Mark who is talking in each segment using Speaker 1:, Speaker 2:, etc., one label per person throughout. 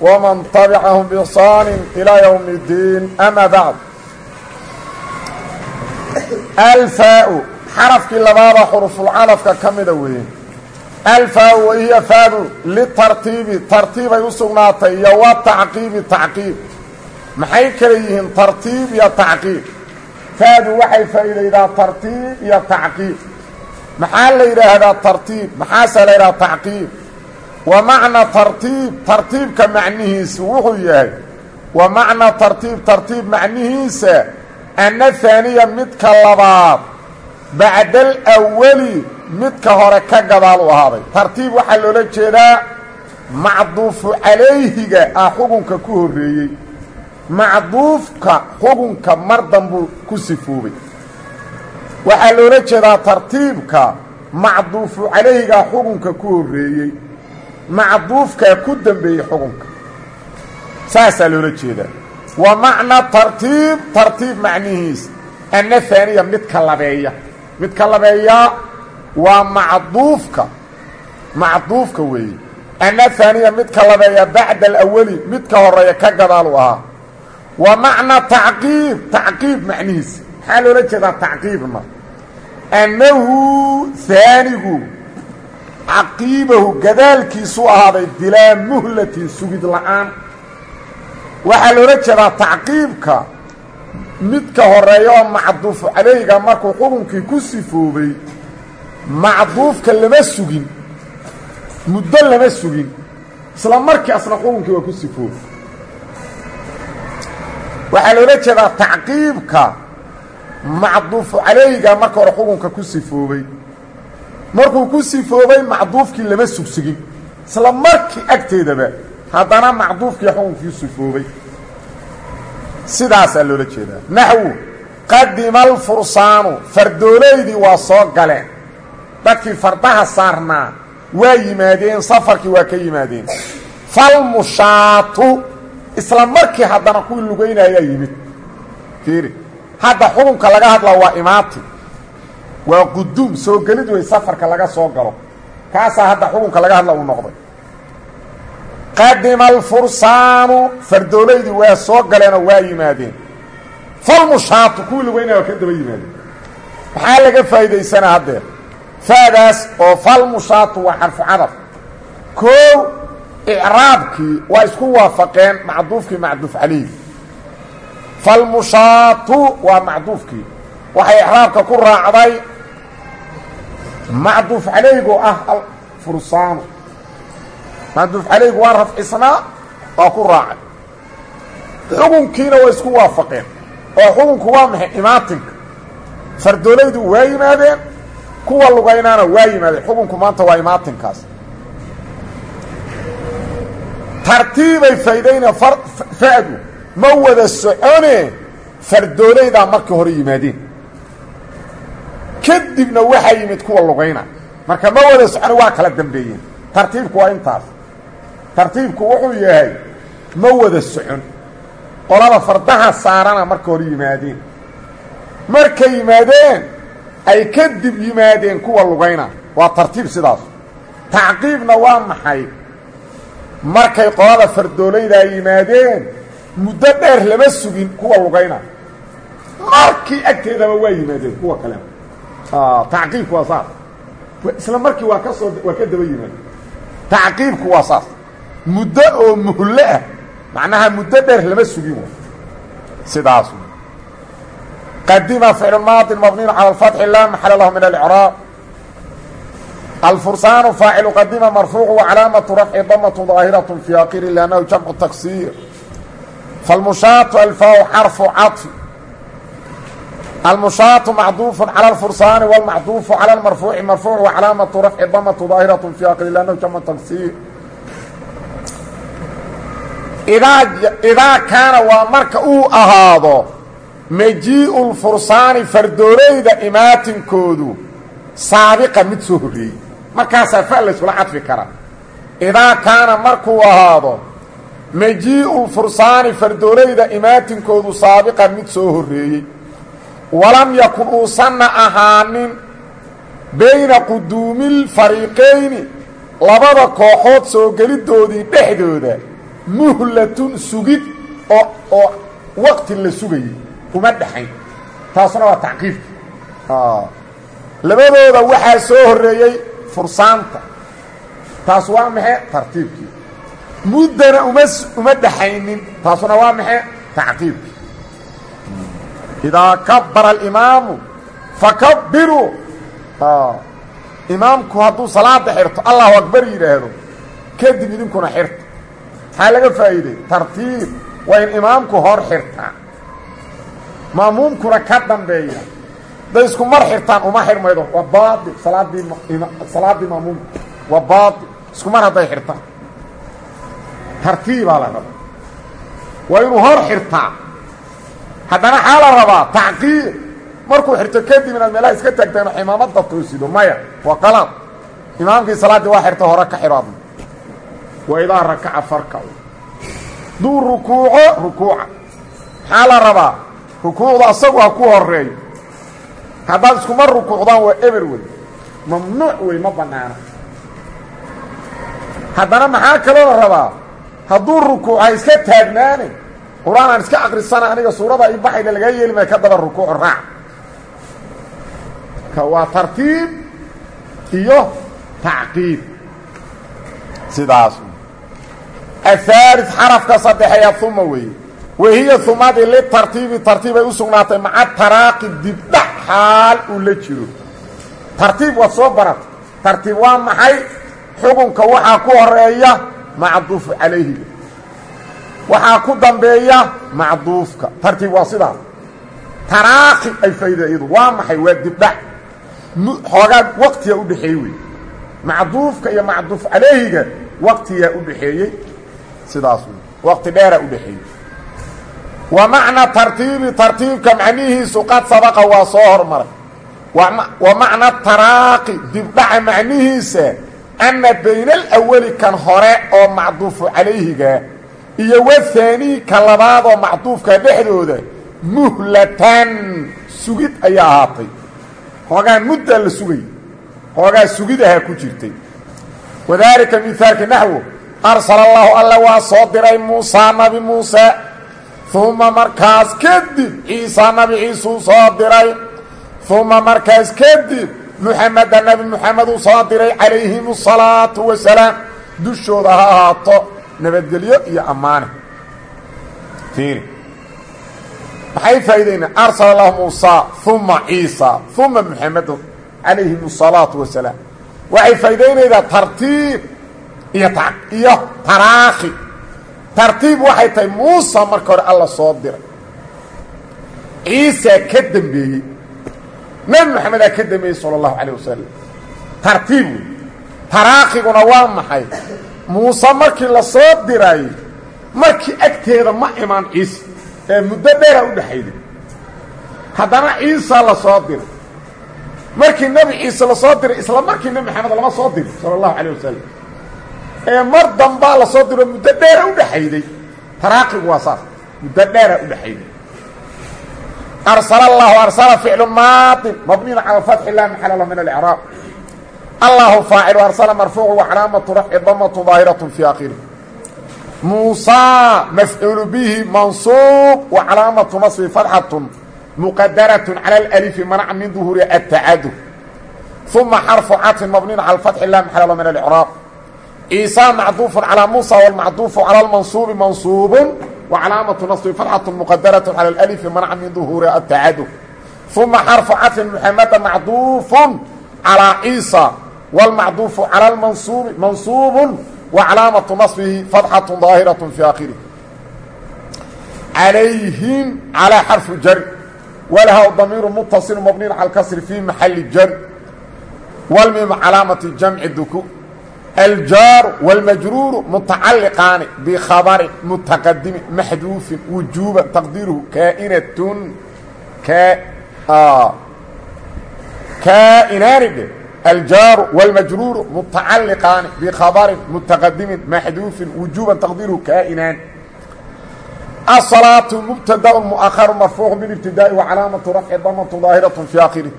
Speaker 1: wman tabicahum bixsaan ilaa ywm اddiin ama bacd alfaau xarafkii labaada xurufulcanafka ka mida weeye alfaau wahiya faadu litartiibi tartiibay u sugnaatay iyo wa tacqiibi tacqiib maxay kala yihiin tartiib iyo tacqiib faadu waxay faa'iidaydaa tartiib iyo tacqiib maxaa la yidhaahdaa tartiib maxaase la yidhaha tacqiib wa macna tartiib tartiibka macnihiisu wuxuu yahay wa macna tartiib tartiib macnihiisa anna haaniya midka labaad bacda alawali midka hore ka gadaal u ahaaday. Tartiib waxaa loola jeedaa macduufu calayhiga ah xugunka ku horreeyey. Macduufka xugunka mar danbuu ku sifoobay waxaa loola jeedaa tartiibka macduufu calayhiga xugunka ku horreeyey macduufkaa ku dembeeyey xugunka saasaa loola jeedaa. Wa macna tartiib tartiib macnihiis. Anna haaniya midka labeeya. Midka labeeyaa waa macduufka. Macduufka weeye. Anna haaniya midka labeeya bacda alawali midka horreeya ka gadaal u ahaa. Wa macna tacqiib tacqiib macnihiisa maxaa loola jeedaa tacqiibna annahu haanigu caqiibahu gadaalkiisu ahaaday bilaa muhlatin sugid la'aan. Waxaa loola jeedaa tacqiibka midka horreeya oo macduufu calayhiga markuu xukunkii ku sifoobay macduufka lama sugin muddo lama sugin isla markii asna xukunkii waa ku sifoobay. Waxaa loola jeedaa tacqiibka macduufu calayhiga marka hore xukunka ku sifoobay markuu ku sifoobay macduufkii lama sugsigin. Isla markii agteedaba haddana macduufkii xukunkii sifoobay sidaasaa loola jeedaa. Naxwu qadima alfursaanu fardoolaydii waa soo galeen. Dadkii fardaha saarnaa waa yimaadeen safarkii waa ka yimaadeen. Falmushaatu isla markii haddana kuwii lugaynayaa yimid. Fiiri hadda xukunka laga hadlaa waa imaati waa quduum soo gelid wey safarka laga soo galo. Kaasaa hadda xukunka laga hadla uu noqday. Qadima alfursaanu fardoolaydii waa soo galeenoo waa yimaadeen. Falmushaatu kuwii lugaynaya waa ka daba yimaadeen. Maxaa laga faa'iidaysanaa haddeer faadaas oo falmushaatu waa xarfu cadaf. Koow icraabkii waa isku waafaqeen macduufkii macduuf calayhi falmushaatu waa macduufkii. Waxay icraabka ku raacday macduuf calaygu ah alfursaanu macduuf calaygu waa rafcisnaa waa ku raacay. Xukunkiina waa isku waafaqeen. Oo xukunku waa maxay? Imaatinka. Fardoolaydu waa yimaadeen kuwa lugaynaana waa yimaadeen. Xukunku maanta waa imaatinkaas. Tartiibay faa'iidayna fa'du ma wada socone fardoolaydaa markii hore yimaadeen kadibna waxaa yimid kuwa lugayna marka ma wada socone waa kala dambeeyeen. Tartiibku waa intaas. Tartiibku wuxuu yahay ma wada socon. Qolada fardaha saarana marka hore yimaadeen. Markay yimaadeen ay kadib yimaadeen kuwa lugayna waa tartiib sidaas. Tacqiibna waa maxay? Markay qolada fardoolaydaa yimaadeen muddo dheer lama sugin kuwa lugayna markii agteedaba waa yimaadeen kuwa kale tacqiibku waa saas. Isla markii waa ka soo waa ka daba yimaadeen tacqiibku waa saas. Muddo oo muhlo ah macnaha muddo dheer lama sugin sidaas qadima ficlu maadin mabniin cala alfatxi laa maxala lahu min alicraab alfursaanu faacilu qadima marfuucu wacalaamatu rafci damatu daahiraة fi akiri lannahu jamcu taksiir falmushaatu alfaaw xarfu caطfi almushaatu macduufun cala alfursaani walmacduufu cala almarfuuci marfuuc wa calaamatu rafci damatu daahiratun fi aqli lannahu jama taksiir idaa kaana waa marka uu ahaado majii'u lfursaani fardooreyda imaatinkoodu saabiqa mid soo horreeyey markaasaa fa laysula cadfi kara idaa kaana markuu ahaado majii'u lfursaani fardooreyda imaatinkoodu saabiqa mid soo horreeyey walam yakun uusanna ahaanin bayna quduumilfariiqayni labada kooxood soo geliddoodii dhexdooda muhlatun sugid oo oo waqti la sugayay uma dhexayn taasuna waa tacqiibki labadooda waxaa soo horreeyey fursaanta. Taas waa maxe tartiibkii. Muddana uma uma dhexaynin taasuna waa maxe tacqiibkii idaa kabara alimaamu fakabiruu imaamku hadduu salaada xirto allahu akbar yidhaahdo kadib idinkuna xirta maxaa laga faa'iiday tartiib waa in imaamku hor xirtaa maamuumkuna ka dambeeya hadday isku mar xirtaan uma xirmaydo waa baai salaadii salaaddii maamuumka waa baai isku mar hadday xirtaan tartiibaa la rabaa waa inuu hor xirtaa haddana xaa la rabaa. Tacqiib markuu xirto kadib inaad meelaha iska taagtaan imaamada toosido maya waa qalaad. Imaamkii salaaddii waa xirta hore ka xidho adna wa idaa rakaca farkacu. Duu rukuuco rukuuca. Maxaa la rabaa. Asagu ku horeeyo haddaad iskuma rukuucdaan waa eber wey. Mamnuuc wey ma bannaana. Haddana maxaa kaloo rabaa? Hadduu rukuuc ha iska taagnaane qur'aan aan iska akrisana aniga suurada i baxayda lagaa yeeli maya ka daba rukuuc raac waa tartiib iyo tacqiib. Sidaas. Ahaaliث xarafka saddexeeya uma weeye. Wahiya humadii litartiibi tartiibay u sugnaatay maca taraaqi dibdhac xaal uu la jiro. Tartiib waad soo barata. Tartiib waa maxay? Xukunka waxaa ku horreeya macduufu calayhi waxaa ku dambeeya macduufka. Tartiib waa sidaas taraaqi ay faa'iida iyadu waa maxay? Waa dibdhac. Xoogaa waqtiyaa u dhexeeyey wey macduufka iyo macduuf calayhiga waqtiyaa u dhaxeeyey sidaas wey waqti dheeraa u dhexeeyey wa macna tartiibi tartiibka macnihiisu qad sabaqa waa soo hormaray. Wa macna taraaqi dibdhaca macnihiisa anna bayna alawali kan hore oo macduufu calayhiga iyo wahaanii ka labaadoo macduufka dhexdooda muhlatan sugid ayaa ahaatay. Hoogaa muddaa la sugay hoogaa sugidahaa ku jirtay. Wadaalika mihaalka naxwo arsala allaahu alla waa soo diray muusaa nabi muuse uma markaas kadib ciisaa nabi ciisuu soo diray uma markaas kadib muxameda nabi muxameduu soo diray calayhim asalaatu wasalaam dushooda ha ahaato nabadgelyo iyo ammaane. Fiiri. Maxay faa'iidayna arsala allahu muusaa uma ciisa uma muxamedu calayhim asalaatu wasalaam waxay faa'idaynaydaa tartiib iyo iyo taraakhi. Tartiib waxay tahay muusa marka hore soo diray. Ciisaa ka dembeeyey nebi moxamedaa ka dembeeyey sala allahu calayh wasalam tartiib wey maxay muuse markii la soo diray markii agteeda ma imaan ciise ee muddo dheera u dhexayday haddana ciisaa la soo diray. Markii nebi ciise la soo diray isla markii nebi maxamed lama soo diray sala allahu calayh wasalam ee mar dambaa la soo diro muddo dheera u dhexayday taraaqigu waa saas muddo dheera u dhexayday arsala allahu arsala ficlu maadin mabniin cala fatxi laa maxala lahu min alicraab allahu faacil arsala marfuucu wacalaamatu rafci damatu daahiratun fii aakhiri muusaa mafcuulu bihi mansuuq wa calaamatu nasbi fadxatun muqadaratun cala alalifi manac min duhuuri atacadu uma xarfu catin mabnin cala alfatxi laa maxala lahu min alicraaq ciisaa macduufun calaa muusa walmacduufu cala almansuubi mansuubun wa calaamatu nasbi fadxatun muqadaratun cala alalifi manac min duhuuri atacadu uma xarfu catin muxamada macduufun calaa ciisa wاlmacduufu calى اlmansuubi mansuubu wacalaamatu naصbihi fatxaة ظaahiraة fi akhirih calayhim calىa xarfu jari walaha damiiru mutaصil mabniin calى اkasri fi maxali jari wlmim calaamati jamci duku aljaaru wاlmajruuru mutacaliqaani bikhabarin mutaqadimin maxduufin wujuuban taqdiiruhu kaainatun kaainaani dhe aljaaru wاlmajruuru mutacaliqaani bikhabarin mutaqadimin maxduufin wujuuban taqdiiruhu kaainaani الصلاaة مبتdأ مؤخر مرفوع بالابتداء وعلاaمة رفع ضمة ظاaهرة في آخره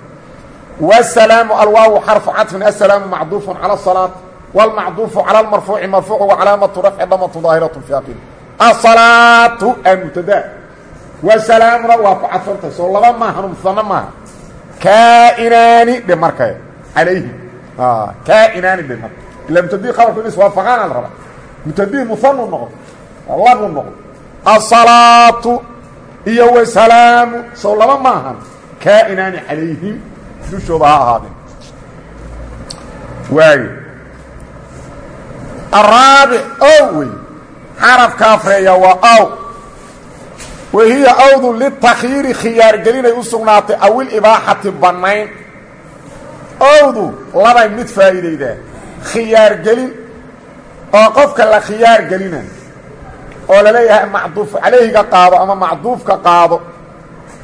Speaker 1: والسلام الواو حرف cطف السلام معضوف على الصلاة والمعضوف على المرفوع مرفوع وعلاaمة رفع ضمة ظاaهرة في آخره الصلاaة مبتdأ وسلاaمna waa ku cadfanta soo laba maahan مثن maaha كائناaنi dhe marka alayhi kainaani dhe marka ila mubtadii khabarku ina iswaafaqaan al raba mubtadii muanu noqdo labu noqdo asalaatu iyo wasalaamu sow laba ma ahan kainaani calayhim dushooda ha ahaadeen waayo araabic ow wey xarafka afreeya waa aw wahiya awdu litakyiiri khiyaargelinay u sugnaatay awil ibaaxati bannayn owdu labay mid faa'iidaydaa khiyaargelin oo qofka la khiyaar gelina oo la leeyahay macduuf calayhiga qaado ama macduufka qaado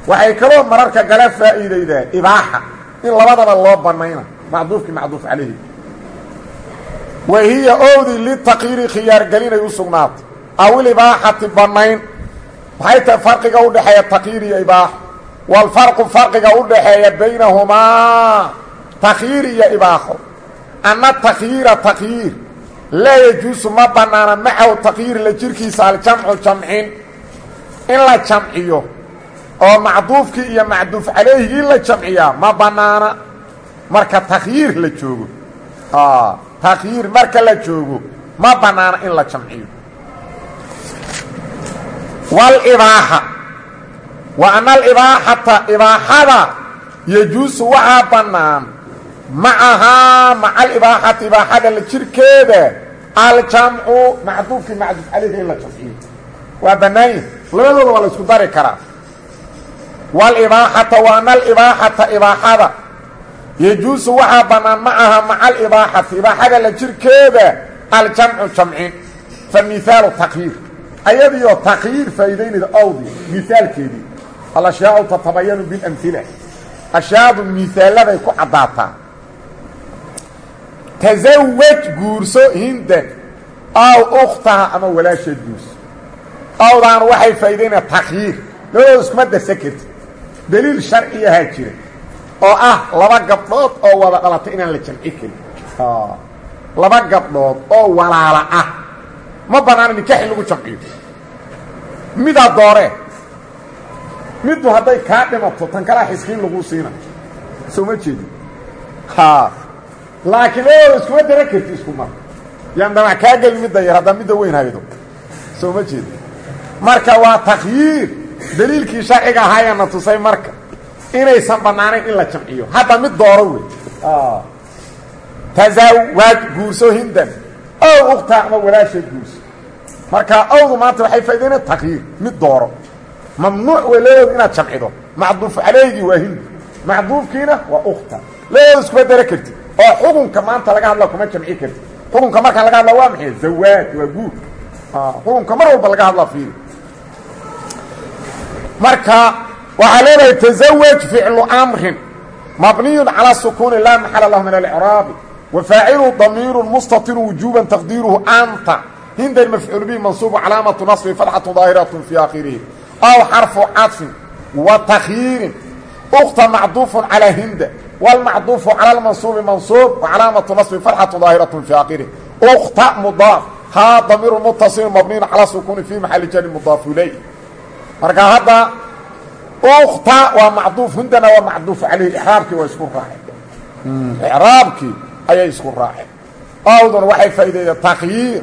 Speaker 1: waxay kaloo mararka gala faa'iidaydaa ibaaxa. In labadaba loo bannayna macduufkii macduuf calayhi. Wa hiya owdi litakyiiri khiyaargelinay u sugnaatay. Awil ibaaxati bannayn. Waxay farqiga u dhexeeya takyiir iyo ibaaxo walfarqu farqiga u dhaxeeya baynahumaa takyiir iyo ibaaxo. Anna takyiira takyiir laa yajuusu ma bannaana macahu takyiir la jirkiisa aljamcu jamcin. In la jamciyo oo macduufkii iyo macduuf calayhigii la jamciyaa ma bannaana marka takyiir la joogo. Takyiir marka la joogo ma bannaana in la jamciyo. Wlibaaxa wa ana alibaaxata macahaa maca alibaaxati ibaaxada la jirkeeda aljamcu macduufkii macduuf calayhi in la jamciyo waa bannaanya labadooda waa la isku dari karaa. Wlibaaxata wa ana alibaaxata ibaaxada. Yajuusu waxaa bannaan macahaa maca alibaaxati ibaaxada la jirkeeda aljamcu jamcin fa mihaalu takyiir ayadiioo takyiir faa'iidaynayda awdi miaalkeedii alashyaau tatabayanu bilamila ashyaadu miaaladay ku caddaataa tasawaj guurso hindan aw ukhtaha ama walaasheed guurso awdaan waxay faa'idaynaya takyiir labadooda iskuma darsan kartid daliil sharciyahaa jira oo ah laba gabdhood oo wada dhalatay inaan la jamci karin laba gabdhood oo walaala ah ma bannaana nikaxi lagu jamciyo midaa dooree middu hadday kaa dhimato tan kalaa xiskiin laguu siina soo ma jeedi laakiin labadooda iskuma daran karti isku mar. Yaan damac kaa gelin midda yar haddaa midda weyn haydo. Soo ma jeedi marka waa takyiir. Daliilkii sharciga ahaayaana tusay marka. Inaysan bannaanayn in la jamciyo. Hadda mid dooro wey tazawaaj guurso hindan. Ow ukhtaa ama walaasheed guurso. Marka awdu maanta waxay faa'idaynaya takyiir. Mid dooro. Mamnuuc wey labadooda inaad jamcido. Macduuf calayhigii waa hindi macduufkiina waa ukhta. Labadooda iskuma dara kartid oo xukunka maanta laga hadla kuma jamci karti. Xukunka markaan laga hadla waa maxay? Zawaad waa guur ah, xukunka mar walba laga hadla fiiri. Marka waxaa leedahay tazawaj ficlu amrin mabniyun calaa sukuuni laa maxala lahu min alcraabi wa faacilu damiiru mustatiru wujuban taqdiiruhu anta. Hindan mafcuul bihi mansuubu calaamatu nasbi fatxatu daahiratu fii akhirihi aw xarfu cadfin wa takyiirin ukta macduufun wاlmacduufu calى اmansuubi mansuub wacalaamatu naصbi fatxatu daahiraة fi aakhirihi ukta mudaaf haa damiiru mutaصil mabniyu calى sukuuni fi maxali jari mudaaf ilay marka hadda ukta waa macduuf hindana waa macduuf calayhi iraabkii waa isku raaceen icraabkii ayay isku raaceen awduna waxay faa'ideeya takyiir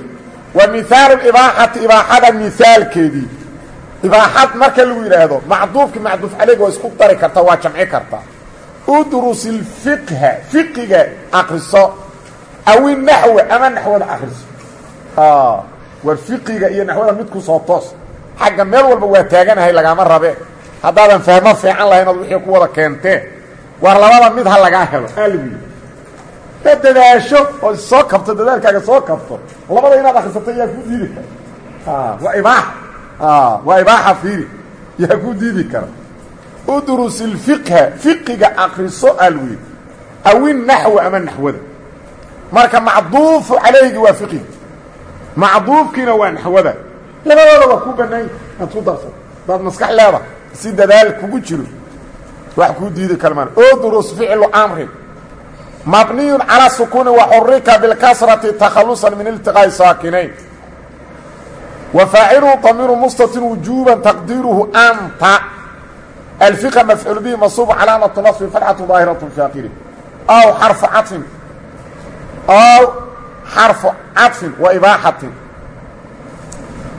Speaker 1: wa mihaalu ibaaxati ibaaxada mihaalkeedii ibaaxad marka lagu yidhaahdo macduufkii macduuf calayga waa isku dari karta waa jamci kartaa udrus ilfiqha fiqiga akriso awi naxwe ama naxwada akriso war fiqiga iyo naxwada mid ku soo toos. Xagga meel walba waa taaganahay lagaama rabe. Haddaadan fahmo fiican lahayn ood wixii ku wada keentee. War labada mid ha lagaa helo. Yidhi ka dadaasho oo soo kabto dadaalkaaga soo kabto. Labada inaad akrisato yaa ku diidi kara. Waa ibaaxa waa ibaaxa fiiri. Yaa ku diidi kara udrus ilfiqha fiqiga akriso alwi awin naxwa ama naxwada marka macduufu calaygi waa fiqiga macduufkiina waa naxwada labadooda waa ku banaanya aad ku darsato daad maskax leeda si dadaal kugu jiro wax kuu diidi kara maan udrus ficlu amrin. Mabniyu calى sukuni waxurika bilkasrati takhalusa min iltiqaa'i saakinayn. Wa faaciluhu damiiru mustatin wujuuba taqdiiruhu anta alfiqa mafcuul bihi masuubu calaamatu nasbi fatxatu daahiratu fi akhiri aw xarfu caطfin aw xarfu caطfin wa ibaaxatin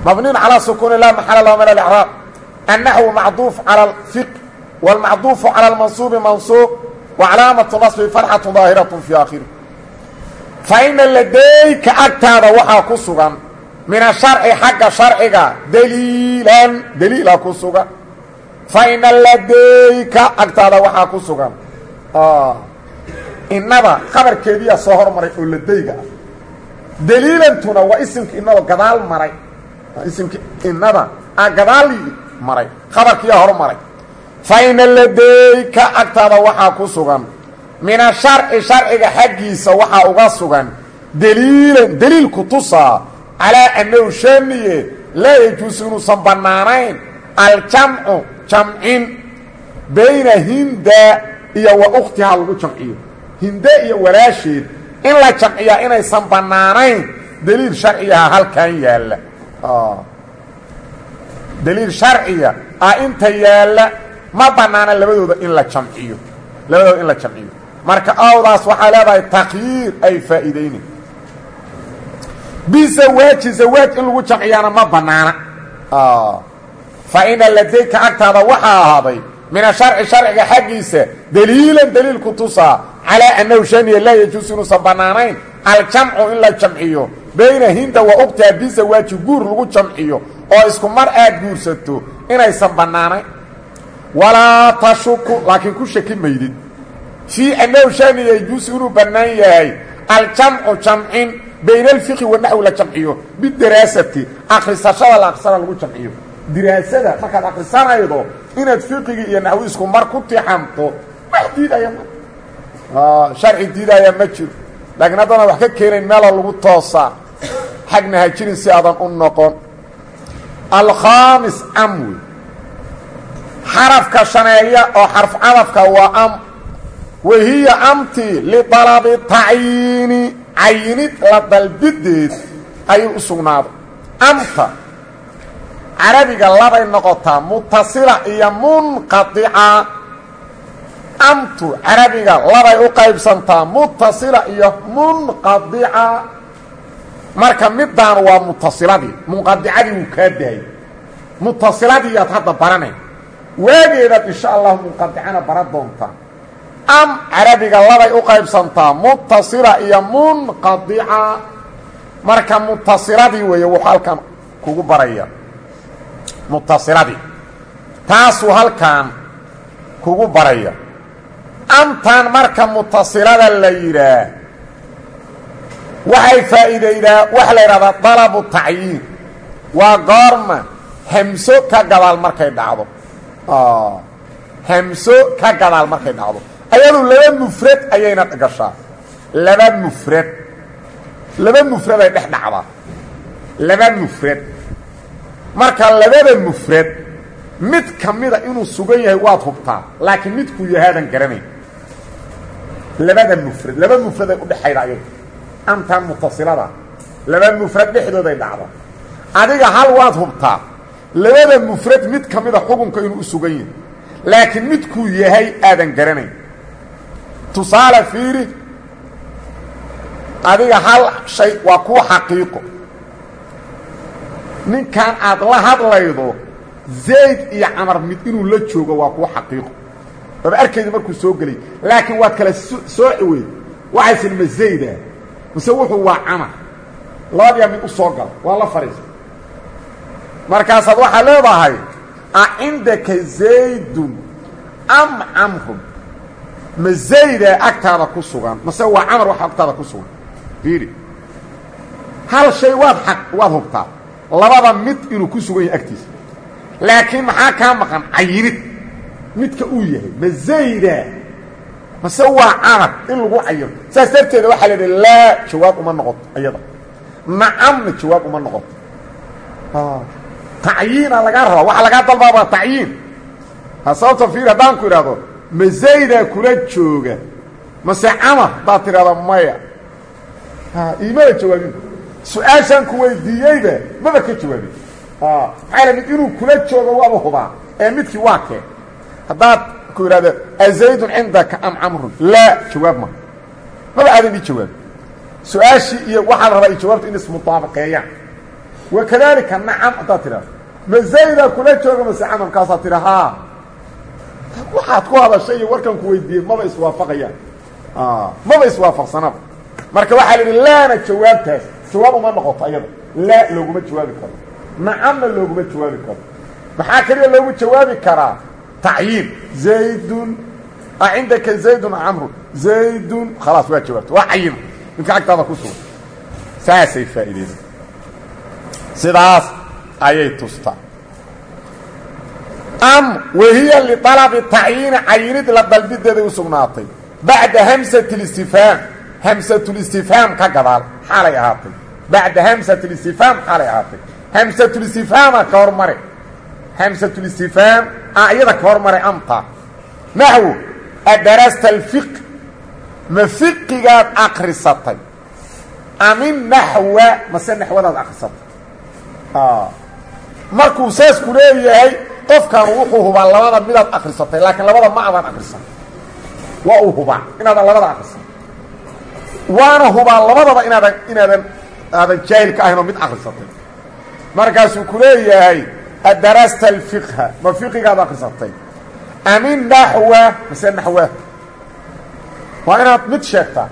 Speaker 1: mabniyun calى sukuni laa maxala lahu min alcraab annaxwu macduuf calى اfiq wاlmacduufu calى اlmansuubi mansuub wcalaamatu nasbi farxatu daahiratu fii aakhiri fa ina ladayka agtaada waxaa ku sugan min asharci xagga sharciga daliilan daliila ku sugan fa ina ladayka agtaada waxaa ku sugan. Inada khabarkeediyaa soo hormaray oo ladayga ah. Daliilantuna waa isimka inado gadaal maray. Isimka inada a gadaal maray. Khabarkiiyaa hormaray fa ina ladayka agtaada waxaa ku sugan. Min asharci sharciga xaggiisa waxaa uga sugan. Daliilan daliil ku tusaa calaa annahu shaaniye laa yajuusu inuusan bannaanayn. Aljamcu jamcin bayna hinda iyo wa ukhtihaa lagu jamciyo. Hinde iyo walaasheed in la jamciyaa inaysan bannaanayn daliil sharciyaha halkan yaalla. Daliil sharciya ah inta yaalla ma banaana labadooda in la jamciyo. Labadooda in la jamciyo. Marka awdaas waxay leedahay takyiir ay faa'iidayni. Bizawaaji zawaaj in lagu jamciyaana ma banaana fa ina ladayka agtaada waxaa ahaaday min asharci sharciga xaggiisa daliilan daliil ku tusaa calaa annahu shaniya laa yajuusu inuusan bannaanayn aljamcu in la jamciyo bayna hinda wa ukhtiha bizawaaji guur lagu jamciyo oo isku mar aad guursato inaysan bannaanayn walaa tashuku laakiin ku shaki maydid fii annahu shani yajuusu inuu bannaan yahay aljamcu jamcin bayna alfiqi wanaxwi la jamciyo bidaraasati akrisashada la akrisana lagu jamciyo diraasada markaad akrisanaydo inaad fiqigii iyo naxwi isku mar ku tixanto wax diidaya ma sharci diidaya ma jiro. Laakiin haddana wax ka keenayn meeloo lagu toosaa. Xagna ha jirin si aadan u noqon. Alkhaamis amwi xarafka shaneeya oo xarf cadafka waa am. Wahiya amti lidalabi tacyiini cayinid la dalbideed ayuu u sugnaaday carabiga labay noqotaa mutasila iyo munqadica amtu carabiga labay u qaybsantaa mutasila iyo munqadica marka midaan waa mutasiladii munqadicadii wuu kaa daayay mutasiladii yaad hadda baranay waageedaad insha allahu munqadicana bara doontaa. Am carabiga labay u qaybsantaa mutasila iyo munqadica marka mutasiladii weeye wuxuu halkan kugu baraya mutasiladii taasuu halkan kugu baraya. Amtan marka mutasilada la yidhaah waxay faa'iidaydaa waxa la yidhahdaa dalabu tacyiin. Waa goorma hamso ka gadaal markay dhacdo. Hamso ka gadaal markay dhacdo. Ayadu laba mufrad ayayna gashaa. Laba mufrad. Laba mufraday dhex dhacdaa. Laba mufrad marka labada mufrad mid ka mida inuu sugan yahay waad hubtaa laakiin midkuu yahaadan garanayn. Labada mufrad laba mufraday udhexayda ayadu amtan mutasilada laba mufrad dhexdooday dhacda adiga hal waad hubtaa labada mufrad mid ka mida xukunka inuu u sugan yahay laakiin midkuu yahay aadan garanayn. Tusaale fiiri adiga hal shay waa kuwa xaqiiqo ninkan aad la hadlaydo zayd iyo camar mid inuu la joogo waa kuwa xaqiiqo. Waaba arkayda markuu soo gelay laakiin waad kala sooci weyd waxaysan ma zayda? Mise wuxuu waa camar. Labadiyaa mid u soo gala waa la fadhiisa markaasaad waxaa leedahay a cindaka zaydun am camrun? Ma zaydaa agtaada ku sugan mase waa camar wax agtaada ku sugan? Fiiri hal shay waad xaq waad hubtaa labada mid inuu ku sugan yahay agtiisa. Laakiin maxaa kaa maqan? Cayinid midka uu yahay. Ma zaydaa mase waa camar in lagu cayino saas darteeda waxaa la idhi laa jawaab uma noqoto iyada nacamna jawaab uma noqoto tacyiina lagaa rabaa waxaa lagaa dalbaabaa tacyiin. Sababta fiir haddaan ku idhaahdo ma zaydaa kula jooga. Mase camar haddaad tidhahda maya. Iimada jawaabin su'aashaan ku weydiiyeyba maba ka jawaabin. Maxaa la mid inuu kula joogo waaba hubaa ee midkii waa kee. Haddaad ku idhahdo azaydun cindaka am camrun laa jawaab ma. Maba aadan ii jawaabin. Su'aashii iyo waxaa la rabaa iyo jawaabta in ismudaabaqeeyaan wakadalika nacam haddaad tidhahdo ma zaydaa kula jooga mase camar markaasaad tidha haa waxaad ku hadashay iyo warkan ku weydiiyey maba iswaafaqayaan maba iswaafaqsanaba marka waxaa la idhi laana jawaabtaas jawaab uma noqoto ayada. Laa looguma jawaabi karo. Nacamna looguma jawaabi karo. Maxaa keliya loogu jawaabi karaa? Tacyiin zaydun cindaka zaydun camrun zaydun khalaas waa jawaabta. Waa cayina ninka agtaada ku sugan. Saasay faa'iideysa sidaas ayay tustaa am wahiya lialabi tacyiini cayinid la dalbideeday u sugnaatay. Bacda hamsat اlistifhaam hamsatulistifhaam ka gadaal. Xaalay bacda hamsat اlistifhaam xaalay ahaatay hamsatulistifhaama ka hormare hamsatulistifhaam a iyada ka hormare amta naxwu adarasta alfiq ma fiqigaad akrisatay amin naxwa mase naxwadaad akrisatay markuu saas ku leeyahay qofkan wuxuu hubaa labada midaad akrisatay laakiin labada ma adaan akrisan waa uu hubaa inaadan labada akrisan waana hubaa labadaba inaadan inaadan aadan jaahil ka ahayn oo mid akrisatay markaasuu ku leeyahay adarasta alfiqha. Ma fiqigaad akrisatay amin naxwa mase naxwa waa inaad mid sheegtaa.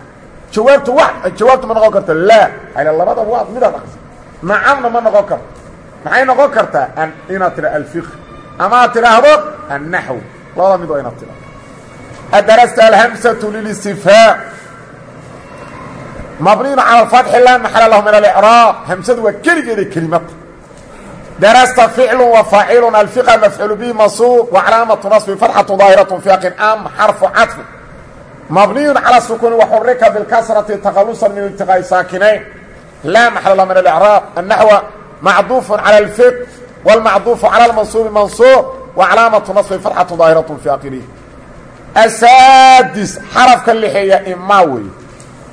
Speaker 1: Jawaabtu wa jawaabtu ma noqon karta laa. Ala labadaba waad midaad akrisatay nacamna ma noqon karto maxay noqon kartaa? Inaad tidha alfiqh. Ama ad tidhaahdo annaxw labada mid waa inaad tidhahdo adarasta alhamsatu lilistifhaam mabniyun cala alfatxi laa maxala lahu min alicraab hamsadu waa keligeeda kelimada darasta ficlu wa faacilun alfiqa mafcuulu bihi mansuub wa calaamatu nasbi fatxatu daahiratu fi aqin am xarfu cadfi mabniyun cala sukuuni waxurika bilkasrati takhalusan min iltiqaa'i saakinayn laa maxala lahu min alicraab annaxwa macduufu cala alfiq wاlmacduufu cala almansuubi mansuub wa calaamatu nasbi fatxatu daahiratu fi aqirihi asaadis xarafka lixeeya imaa weeye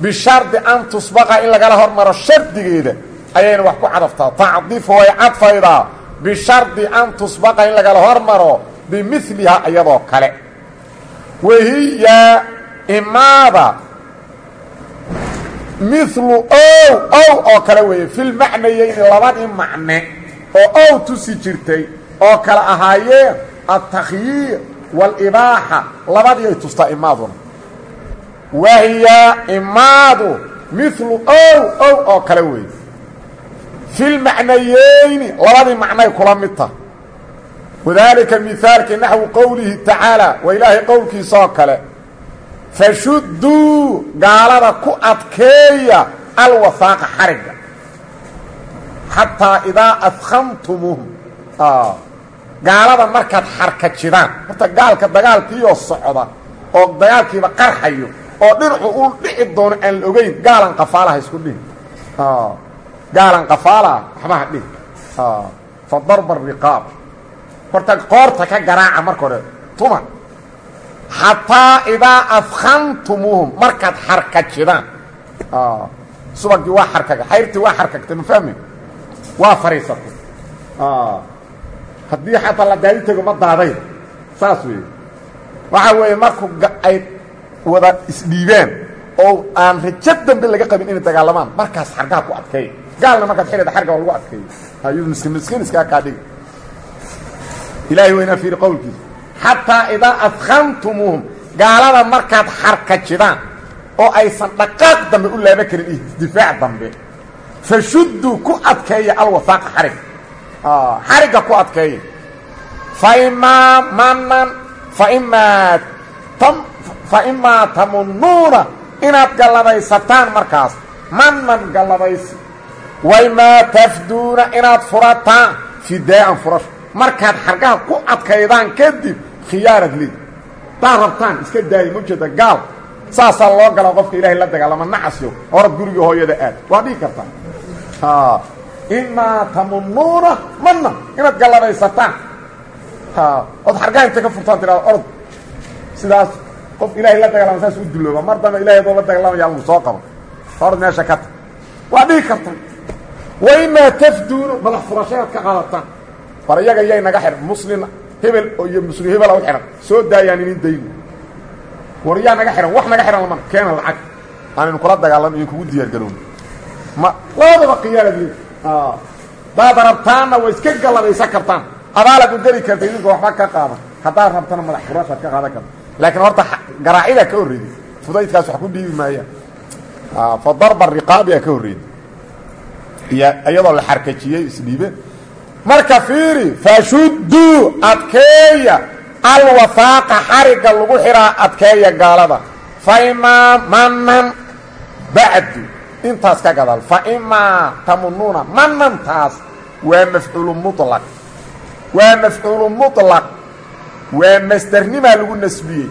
Speaker 1: bishardi an tusbaqa in lagala hormaro shardigeeda ayayna wax ku cadaftaa. Tacdifu way cadfaydaa bishardi an tusbaqa in lagala hormaro bimilihaa iyadoo kale. Wahiya imaada milu ow ow oo kale weeye. Filmacnayeyni labadii macne oo ow tusi jirtay oo kale ahaayeen altakhyiir waalibaaxa labadii ay tustaa imaaduna wahiya imaadu milu ow ow oo kale weeye. Filmacnayeyni labadii macnay kula mid tah wadaalika mihaalkii naxwu qowlihi tacaala waa ilaahay qowlkiisa oo kale. Fashudduu gaalada ku adkeeya alwahaaqa xarigga xataa idaa adkhamtumuuhum gaalada markaad xarkajidaan horta gaalka dagaalkiioo socda oo dagaalkiiba qarxayo oo dhinacu u dhici doono aan ogeyn gaalan qafaalaha isku dhihi. Gaalan qafaalaha waxbaha dhihi. Fa darba riqaab. Horta qoorta ka garaaca marka hore tuma xataa idaa adkantumuuhum markaad xarkajidaan subagii waa xarkaga xayrtii waa xarkagtay ma fahmi? Waa fariisatay. Haddii xataa la daadi ma daaday saas weeye. Waxaa weeye markuu ay wada isdhiibaan oo aan rajo dambe laga qabin inay dagaalamaan. Markaas xargaha ku adkeeya gaalna markaad xidhada xarga waa lagu adkeeya ayuu miskiin miskiin iskaa kaa dhigi. Ilaahay waynaa fiiri qowlkiisa xataa idaa adkantumuuhum gaalada markaad xarkajidaan oo aysan dhaqaaq dambe u laaba karin isdifaac dambe fashudduu ku adkeeya alwahaaqa xarigga xarigga ku adkeeya. Faimaa manan faimaa fa imaa tamunnuuna inaad gallabaysataan markaas. Manan gallabaysi? Waimaa tafduuna inaad furataan? Fidaa'an furasho markaad xargaha ku adkaydaan kadib khiyaarad leed rabtaan iska daayi ma jeeda gaal. Saasaa loo galaa qofka ilaahay la dagaalama nacasyo orad guriga hooyada aad. Waa dhihi kartaa imaa tamunnuuna mana inaad gallabaysataan. Ood xargaha intay ka furtaan tirado orod. Sidaas qof ilaahay la dagaalama saas u dulooba mar damba ilahay adoo la dagaalamaya lagu soo qabo orod meesha ka ta waa dhihi kartaa waimaa tafduuna madax furashayaad ka qaadataan. War iyaga yay naga xidhan. Muslin hebel iyo muslim hebela u xidhan. Soo daayaan inin dayno war yaa naga xidhan. Wax naga xidhan lama keena lacag. Aanaynu kula dagaalano iyo kugu diyaar garoon ma labadaba khiyaarad le hadaad rabtaanna waa iska gallabaysan kartaan. Adaalaad u geli karta idinka waxba ka qaadan haddaad rabtana madax furashaad ka qaadan karta laakiin horta garaacidaa ka horreeyey fudaydkaas wax ku dhiibi maayaan fa darba riqaabiyaa ka horreeyey iyo iyadoo la xarkajiyey isdhiibe. Marka fiiri fashudduu adkeeya. Alwafaaqa xarigga lagu xidhaa adkeeya gaalada. Fa imaa manan bacdu. Intaas ka gadaal. Fa imaa tamunuuna manantaas waa mafcuulu mulaq waa mafcuulu mulaq waa masdernimaa lagu nasbiyey.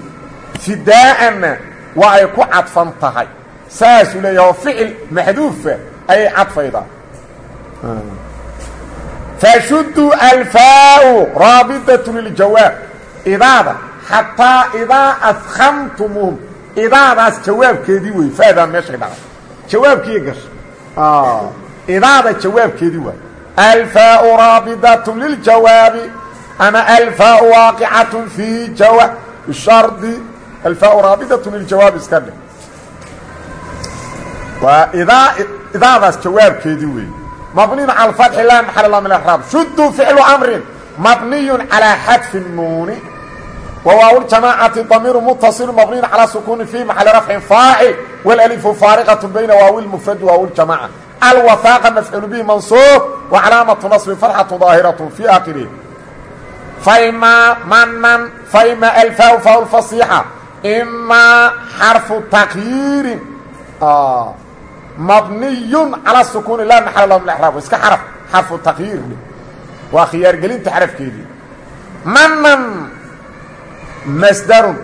Speaker 1: Fidaa'anna waa ay ku cadfan tahay. Saasuu leeyaha oo ficil maxduufa ayay cadfaydaa fashudduu alfaau raabidat liljawaab idaada xataa idaa adkamtumuuhum idaadaas jawaabkeedii wey faadaa meeshay dhacay jawaabkiiya gashay idaada jawaabkeedii waay alfaau raabidatun liljawaabi ama alfaa waaqicatun fii jawa bishardi alfaau raabidatun liljawaab iska dheh waa idaa idaadaas jawaabkeedii weeye mabniyun cala alfatxi laa maxal lah min araab shuddu ficlu amrin mabniyun calaa xadfi nuuni wa waawljamaacati damiiru mutasilu mabniyun calaa sukuuni fii maxali rafcin faacil walalifu faariqatu bayna waawiilmufradi waawiljamaaca alwafaaqa mafcuulu bihi mansuub wa calaamatu nasbi farxatu daahiratu fii aakhirihi fayma manan fayma alfaa faa fasiixa imaa xarfu takyiirin mabniyun cala sukuuni laa maxala lahu min axraab iska xaraf xarfu takyiir dhe waa khiyaargelinta xarafkeedii manan masdarun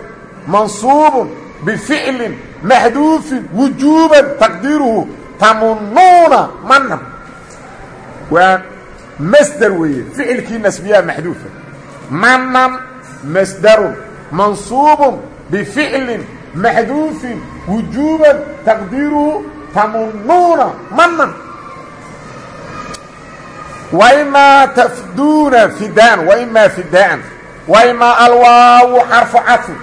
Speaker 1: mansuubun bificlin maxduufin wujuuban taqdiiruhu tamunuuna manan waa masder weeye ficilkii nasbiyaa maxduufa manan masdarun mansuubun bificlin maxduufin wujuuban taqdiiruhu tamunuuna manan waimaa tafduuna fidaan waimaa fidaaan waimaa alwaawu xarfu cadfin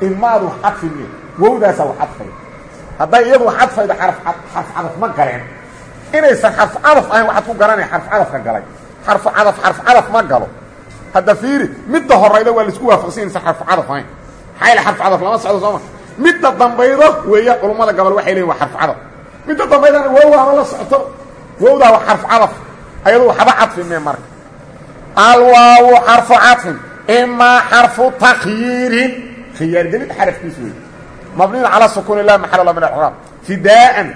Speaker 1: imaadu xadfi mi wowdaasa wa xadfay hadday iyadu xadfaydo xarf cadaf ma galeen inaysan xarfu cadaf ahayn waxaad ku garanaya xarfu cadafka galay xarfu cadaf xarfu cadaf ma galo hadda fiiri midda horayda waa la isku waafaqsan inaysan xarfu cadaf ahayn yaele xarfu cadaf lama socdo sooma. Midda dambaydo weeye culummada gobol waxay leeyiin waa xarfu cadaf. Midda dambaydana wowdaaba la socoto. Wowdaa waa xarfu cadaf ayadu waxba cadfi me marka. Alwaawu xarfu cadfin imaa xarfu takyiirin khiyaargelid xarafkiis wey mabniyn calaa sukuuni la min axraab fidaaan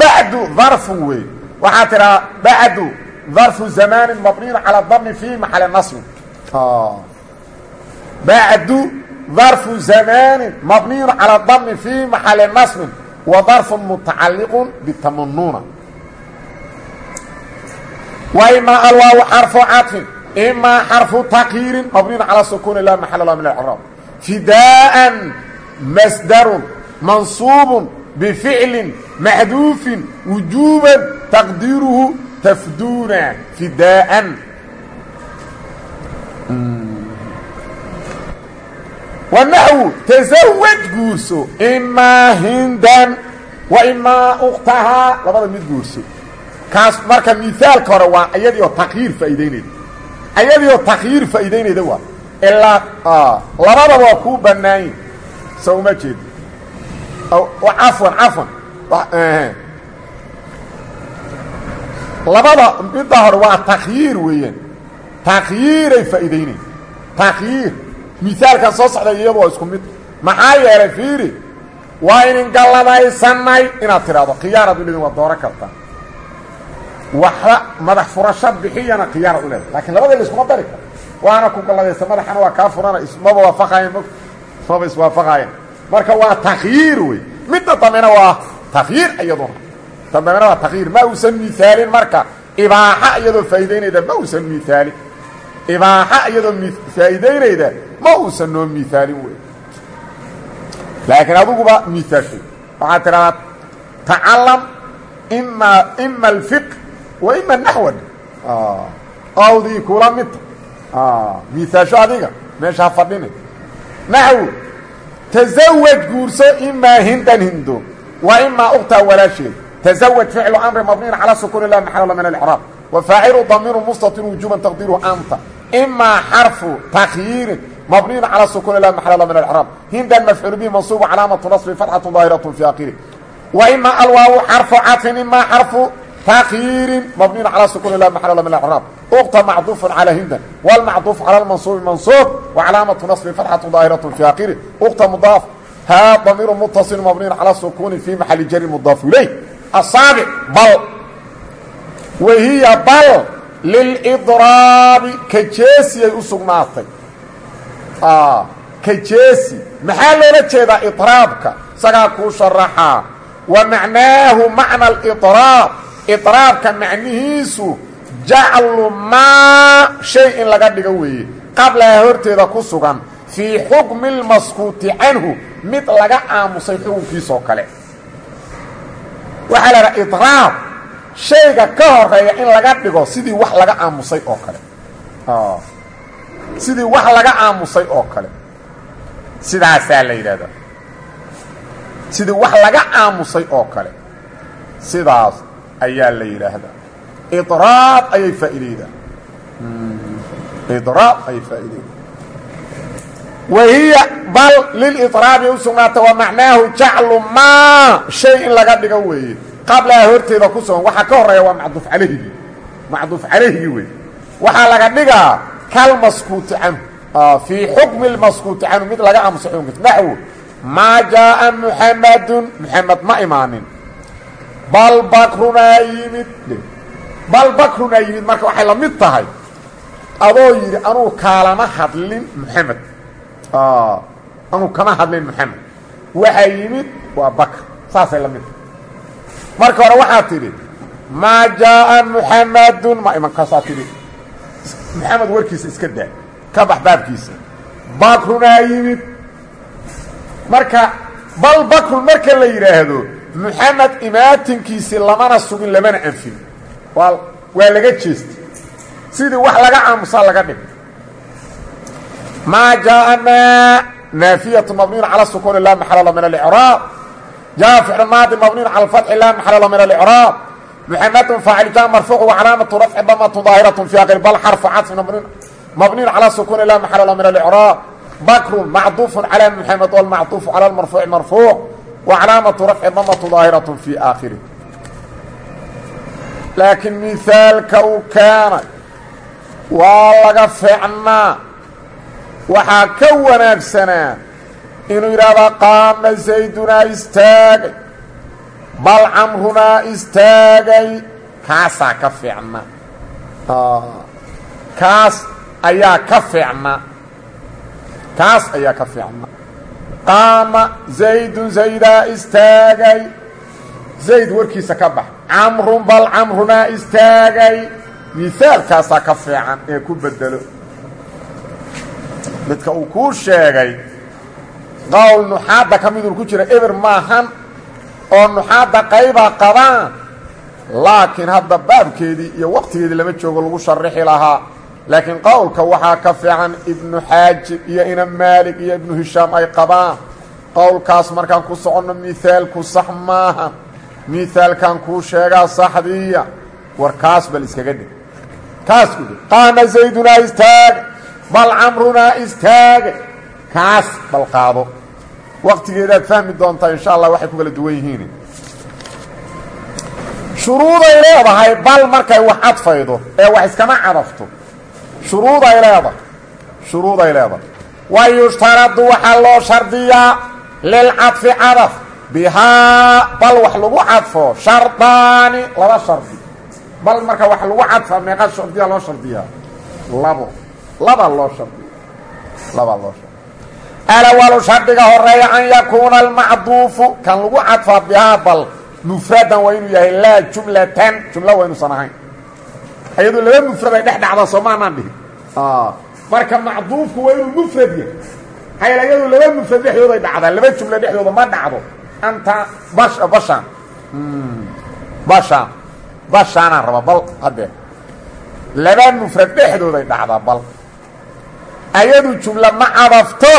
Speaker 1: bacdu darfun wey waxaa tidhaha bacdu darfu zamaanin mabniyn calaa dami fi maxali nasbin bacdu darfu zamaanin mabniyn calaa dami fi maxali nasbin wa darfun mutacalliqun bitamunuuna وإما الواو حرف عطف إما حرف تقيير مبني على سكون لا محل له من الإعراب فداء مصدر منصوب بفعل محذوف وجوبا تقديره tafduuna fidaaan hmm. wanaxwu tasawaj guurso. Imaa hindan wa imaa ukhtahaa labada mid guurso. Kaas marka miaalka hore waa ayadii oo takyiir faa'idaynayda ayadii oo takyiir faa'idaynayda waa ilaa labadaba waa kuu bannaayin sawma jeedo cafwan cafwan labada midda hore waa takyiir weeyaan. Takyiiray faa'idaynayda takyiir miaalkan soo socda iyadu waa isku mid. Maxaa yeelay fiiri? Waa inin galladaysanay inaad tidhaahdo khiyaarad u leedin waa dooro kartaa waxba madax furasho bixiyana khiyaarad u leedahay lakiin labada la iskuma dari karo. Waana ku galladaysa madaxana waa kaa furana ismaba waafaqayan m ismaba iswaafaqayan marka waa takhyiir wey midda dambena waa takhyiir iyaduna dambena waa takhyiir ma uusan miaalin marka. Ibaaxa iyadoo faa'iidaynayda ma uusan miaalin ibaaxa iyadoo faa'iidaynayda ma uusan noo miaalin wey laakiin adiguba miaashay waxaad tidhahdaa tacalam ima ima alfiq wa ima naxwan awdii kula midta miaasho adiga meesha ha fadhina naxwu tasawaj guurso imaa hindan hindo wa imaa uktaa walaasheed تزوج فعل أمر مبني على سكون لا محل من الإعراب وفاعل ضمير مستتر وجوبا تقديره أنت إما حرف تخيير مبني على سكون لا محل من الإعراب هندا مفعول به منصوب علامة نصب فتحة ظاهرة في آخره وإما الواو حرف عطف إما حرف تخيير مبني على سكون لا محل من الإعراب أغت معطوف على هندا والمعطوف على المنصوب منصوب وعلامة نصب فتحة ظاهرة في آخره أغت مضاف ها ضمير متصل مبني على السكون في محل جر مضاف إليه asaabic bal wahiya bal lilidraabi kajeesiyay u sugnaatay kajeesi maxaa loola jeedaa idraabka isagaa kuu sharaxaa wa macnaahu macna alidraab idraabka macnihiisu jaclu maa shay in laga dhigo weeye qablaha horteeda ku sugan fii xukmi lmaskuuti canhu mid laga aamusay xukunkiisoo kale waxaa la dhaha idraab. Shayga ka horreeya in laga dhigo sidii wax laga aamusay oo kale. Sidii wax laga aamusay oo kale. Sidaasaa la yidhahdaa sidii wax laga aamusay oo kale. Sidaas ayaa la yidhaahdaa. Idraab ayay faa'iideydaa idraab ayay faa'iideydaa wahiya bal lilidraabi u sugnaata wa macnaahu jaclu maa shay in laga dhigo weeye. Qablaha horteeda ku sugan waxaa ka horreeya waa macduuf calayhigii macduuf calayhigii wey waxaa laga dhigaa kalmaskuuti canhu. Fii xukmi lmaskuuti canhu mid laga aamusa xukunkiisa naxwu maa jaaa muxamadun muxamed ma imaanin. Bal bakrunaa yimid bal bakrunaa yimid marka waxay la mid tahay. Adoo yidhi anuu kaalama hadlin muxamed anuu kama hadlin moxamed waxaa yimid waa bakr saasay la mid tahay. Marka hore waxaa tidhi maa jaaa muxamadun ma imankaasaa tidhi. Moxamed warkiisa iska daa ka bax baabkiisa. Bakrunaa yimid. Marka bal bakrun marka la yidhaahdo moxamed imaatinkiisii lamana sugin lamana anfin. Waa waa laga jeestay. Sidii wax laga aamusaa laga dhig maa jaana naafiyatu mabniyun cala sukuni laa maxala lahu min alicraab jaa ficlu maadi mabniyun cala alfatxi laa maxala lahu min alicraab muxamadun faacilkan marfuuc wacalaamatu rafci damatun daahiratun fii aqri bal xarfu cadfin mabniyun cala sukuni laa maxala lahu min alicraab bakrun macduufun calaa muxamed walmacduufu cala almarfuuci marfuuc wacalaamatu rafci damatu daahiratun fii aakhiri laakiin mihaalka u keenay waa laga fiicnaa waxaa ka wanaagsanaa inuu yidhaahdaa qaama zaydunaa istaagay bal camrunaa istaagay. Kaasaa ka fiicna. Kaas ayaa ka fiicna. Kaas ayaa ka fiicna. Qaama zaydun zaydaa istaagay. Zayd warkiisa ka bax. Camrun bal camrunaa istaagay. Mihaalkaasaa ka fiican ee ku bedelo midka uu kuu sheegay qowl nuxaadda ka midun ku jira eber maahan oo nuxaadda qayba qabaan. Laakiin hadda baabkeedii iyo waqtigeedii lama joogo lagu sharixi lahaa. Laakiin qowlka waxaa ka fiican ibnu xaajib iyo ina maalig iyo ibnu hishaam ay qabaan. Qowlkaas markaan ku soconno mihaalku sax maaha. Mihaalkan kuu sheegaa saxdiiya war kaas bal iskaga dhig. Kaas ku dhig. Qaama istaaga bal camrunaa istaagay. Kaas bal qaado. Waqtigeedaad fahmi doontaa insha allah waxay ku kala duwan yihiin. Shuruuday leedahay bal markay wax cadfaydo ee wax iskama cadafto shuruuday leedahay. Shuruuday leedahay. Wa yushtaradu waxaa loo shardiyaa lilcadfi cadaf bihaa bal wax lagu cadfo shardaani laba shardi. Bal marka wax lagu cadfa meeqa shardiya loo shardiyaa labo laba loo shardiya laba loo shardiya alawalu shardiga horreeya an yakuuna almacduufu. Kan lagu cadfaa bihaa bal mufradan waa inuu yahay laa jumlatan. Jumla waa inuusan ahayn ayadoo laba mufrad ay dhex dhacda soo maanaan dhihin. Marka macduufku waa inuu mufrad yahay. Yaele ayadoo laba mufrad dhexdooday dhacdaa laba jumlo dhexdooda ma dhacdo. Anta bash bashaan bashaan bashaanaan raba bal laba mufrad dhexdooday dhacdaa bal ayadu jumla ma cadafto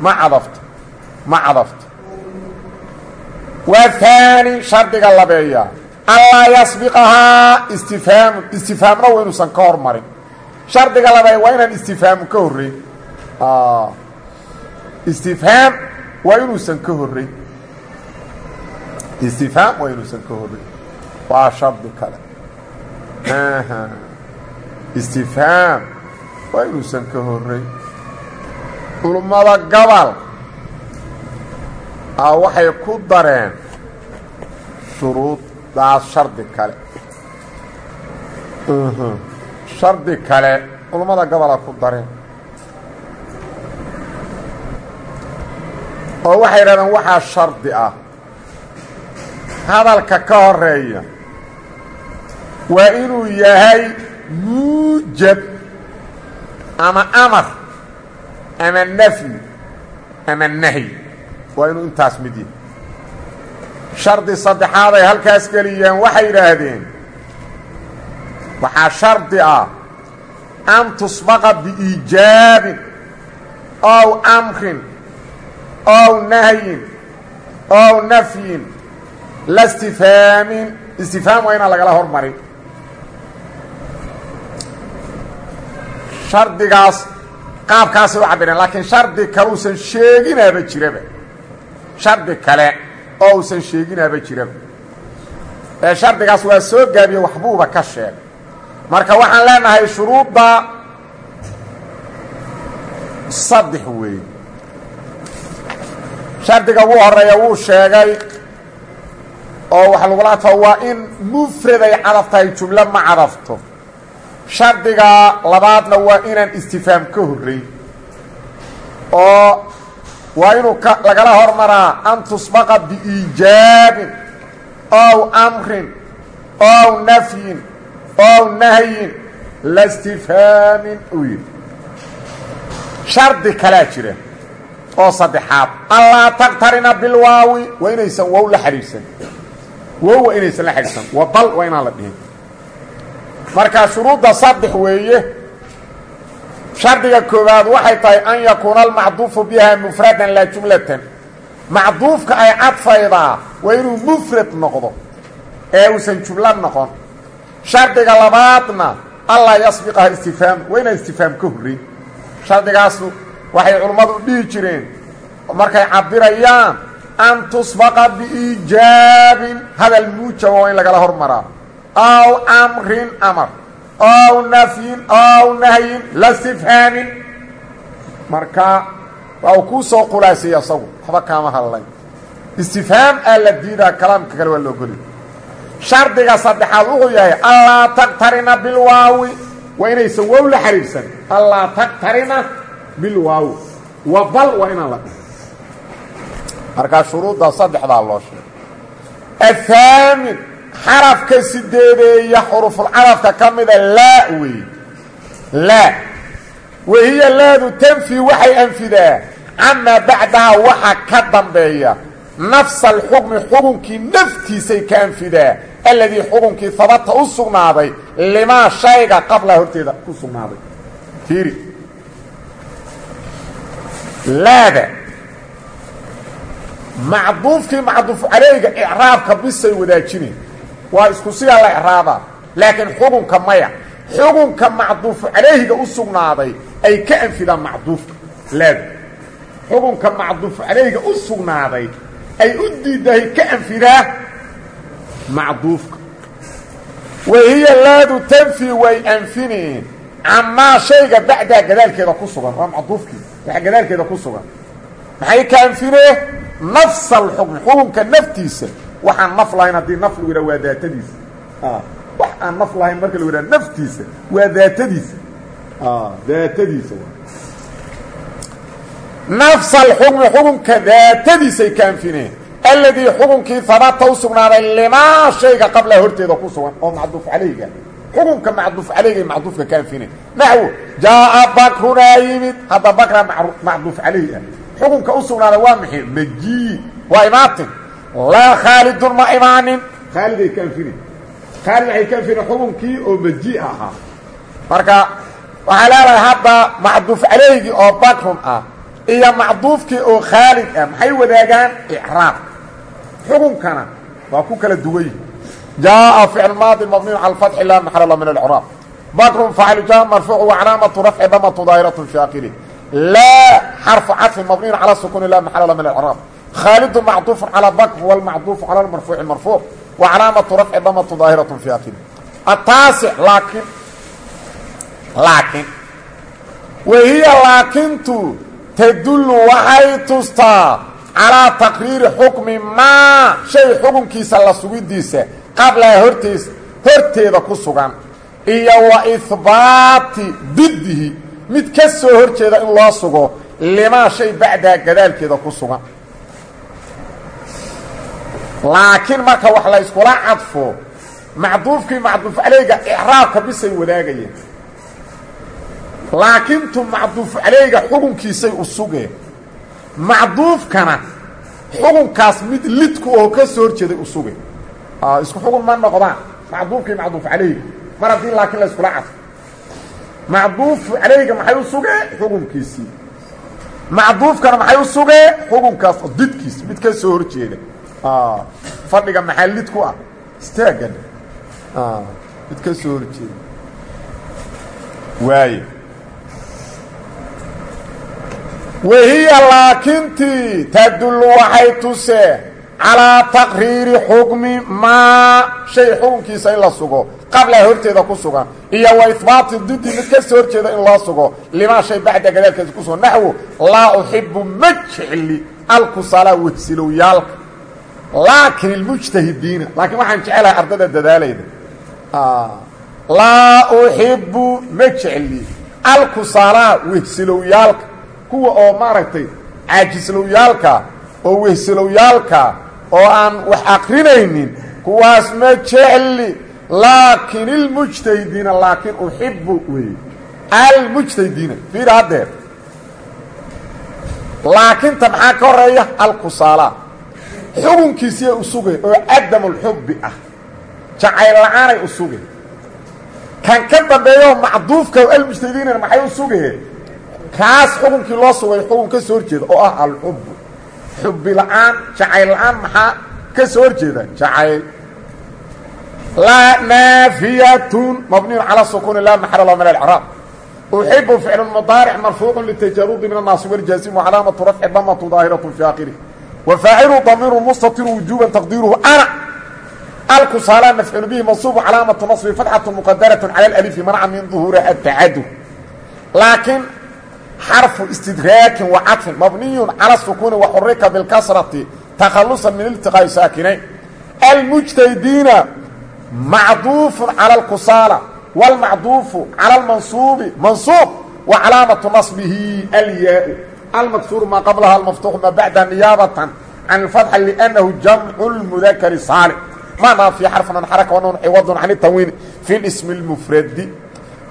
Speaker 1: ma cadafto ma cadafto. Waa haani shardiga labeeya. Allaa yasbiqahaa istifhaamu istifhaamna waa inuusan ka hormarin. Shardiga labeeya waa inaan istifhaamu ka horreyn. Istifhaam waa inuusan ka horreyn. Istifhaam waa inuusan ka horreyn. Waa shardi kale. Istifhaam waa inuusan ka horreyn culummada gobol a waxay ku dareen shuruuddaas shardi kale. Shardi kale culummada gobola ku dareen. Oo waxay yidhahdeen waxaa shardi ah. Hadalka ka horreeya waa inuu yahay muujab ama amar ama nafyi ama nahyi. Waa inuu intaas mid yahay. Shardi saddexaad ay halkaas geliyeen waxay yidhaahdeen waxaa shardi ah an tusbaqa biiijaabin ow amrin ow nahyin ow nafyin la stifhaamin istifhaam waa inaan lagala shardigaas qaabkaasay u cabireen laakiin shardi kale uusan sheeginaaba jiraba. Shardi kale oo uusan sheeginaaba jiraba. Ee shardigaas waa soo gaabiye waxbuuba ka sheegay marka waxaan leenahay shuruudda saddex weey shardiga ugu horreeya wuu sheegay oo waxa lagula adfaa waa in mufrad ay cadaf tahay ma cadafto shardiga labaadna waa inaan istifhaam ka horrayn oo waa inuu lagala hormaraa an tusbaqa biiijaabin ow amrin ow nafyin ow nahyin la stifhaamin uu shardi kalaa jira oo saddexaad. Allaa taqtarina bilwaawi waa inaysan wow la xidhiidhsan. Wow waa inaysan la xidhiidhsan. Wa bal waa inaan la dhihin marka shuruudda saddex weeye shardiga koowaad waxay tahay an yakuuna almacduufu biha mufradan laa jumlatan. Macduufka ay cadfaydaa waa inuu mufrad noqdo ee uusan jumlo noqon. Shardiga labaadna allaa yasbiqaha istifhaam waa inaan istifhaam ka horrayn shardigaasu waxay culummadu dhihi jireen markay cabirayaan an tusbaqa biiijaabin hadal muujaba waa in lagala hormaraa aw amrin amar ow nafyin ow nahyin la stifhaamin marka waa uu kuu soo khulaasayey asagu waxba kaama hadlay istifhaam aa la diidaa kalaamka kale waa loogoli shardiga saddexaad wuxuu yahay allaa taqtarina bilwaawi waa inaysan wow la xidhiidhsan allaa taqtarina bilwaawi wa bal waa inaan la dhihin markaa shuruudda saddexdaa loo sheegay athaamin xarafka sideedeeya xurufulcarafka ka mida laa weeye laa. Wahiya laadu tanfi waxay anfidaa. Camaa bacdaha waxa ka dambeeya. Nafsa alxukmi xukunkii naftiisay ka anfidaa. Alladii xukunkii habata u sugnaaday limaa shayga qabla horteeda ku sugnaaday. Fiiri laada. Macduufkii macduuf caleyga icraabka bisay wadaajineen waa isku sidaa la icraabaa laakiin xukunka maya xukunka macduufu calayhiga u sugnaaday ay ka anfidaan macduufka. Laada xukunka macduufu calayhiga u sugnaaday ay u diidahay ka anfidaa macduufka. Wahiya laadu tanfi way anfineen camaa shayga bacdaa gadaalkeeda ku sugan waa macduufkii waxa gadaalkeeda ku sugan. Maxay ka anfinee nafsa alxukmi xukunka naftiisa waxaan naf lahayn haddii naf lagu yidhaha waa daatadiisa wax aan naf lahayn marka lagu yidhaha naftiisa waa daatadiisa daatadiisa nafsa alxukmi xukunka daatadiisay ka anfineen alladii xukunkii habata u sugnaaday limaa shayga qabla horteeda ku sugan oo macduuf calayga. Xukunka macduuf calayga macduufka ka anfineen naxwo jaaa bakrunaa yimid hadda bakra macduuf calayh ah. Xukunka u sugnaaday waa maxay? Majii waa imaatin laa khaalidun ma imaanin. Khaaliday ka anfini. Khaalid waxay ka anfini xukunkii oo maji ahaa marka waxaa leedahay hadda macduuf caleygii oo bakrun ah iyo macduufkii oo khaalid ah maxay wadaagaan? Icraab. Xukunkana waa ku kala duwan yihi jaaءa ficl maadi mabniyu cala اfatxi laa maxala lah min alcraab bakrun faclu ja marfuucu waclaamatu rafci damatu daahiratu fi akhirih laa xarfu cadfin mabniyun cala sukuni laa maxala lah min alcraab khaalidu macduufu calى bakr wاlmacduufu calى marfuuci marfuuc wacalaamatu rafci damatu daahiraة fi akiri ataasic laakin laakin wahiya laakintu tadullu waxay tustaa calaa taqriiri xukmi maa shay xukunkiisa la sugidiisa qablaa hortiis horteeda ku sugan iyo wa ihbaati diddihi mid ka soo hor jeeda in loo sugo limaa shay bacdaa gadaalkeeda ku sugan laakiin marka wax la yskula cadfo macduufkii macduuf caleyga icraabka bisay wadaagayeen. Laakiintu macduuf caleyga xukunkiisay u sugeen. Macduufkana xukunkaas mid lidku oo ka soo hor jeeday u suge isku xugun ma noqdaan. Macduufkii macduuf caleyga mar haddii laakiin la iskula cadfo. Macduufu caleyga maxay u sugeen? Xukunkiisii. Macduufkana maxay u sugeen? Xukunkaas didkiis mid ka soo hor jeeda fadhiga maxaa lid ku ah. Istaagana mid ka soo hor jeeda. Waaye. Wahiya laakintii tadullu waxay tusee calaa taqriiri xukmi maa shay xukunkiisa in la sugo. Qablaa horteeda ku sugan iyo wa ihbaati didi mid ka soo horjeeda in loo sugo. Limaa shay bacda gadaalkeeda ku sugan naxwu laa uxibu ma jecli alkusalaa wehsilowyaalka laakin ilmujtahidiina laakiin waxaan jecelahay ardada dadaalayda. Laa uxibu ma jecli. Alkusalaa wehsilowyaalka kuwa oo maaragtay caajislowiyaalka oo wehsilowyaalka oo aan wax akrinaynin kuwaas ma jecli. Laakin ilmujtahidiina laakiin uxibu wey. Almujtahidiina fiir haddeer. Laakinta maxaa ka horreeya alkusaala xukunkiisiiay u sugeen oo cadamulxubbi ah. Jacayl la'aanay u sugeen kan ka dambeeyo macduufka almujtahidiinana maxay u sugeen kaas xukunkii loo sugay xukun ka soo horjeeda oo ah alxubbu xubbi la'aan jacayl la'aan maxaa ka soo horjeeda? Jacayl. Laa naafiyatun mabniyun calى sukuni laa maxala la min alcraab uxibu ficlu mudaaric marfuucu litajarudi min annaasi waljaasim wacalaamatu rafci damatu daahiraة fi akhirih wafaacilu damiru mustatiru wujuba taqdiiruhu ana alkusaala mafcuul bihi mansuubu calaamatu naصbi fatxatu muqadaraة calى alfi manca min ظuhuuriha atacadu laakiin xarfu istidraakin wa cadfin mabniyu calى الsukuni waxurika biاlkasrati takhalusa min iltiqaa'i saakinayn almujtahidiina macduufu calى اlkusaala wاlmacduufu calى اlmansuubi mansuub wa calaamatu naصbihi alyaa almaksuuru maa qablaha almaftuuxu maa bacda niyaabatan can اlfatxa lأnnahu jamcu اlmudakari saalim maanaa fii xarfan xaraka wanuun ciwadun can اtanwiini fi اsmi اlmufradi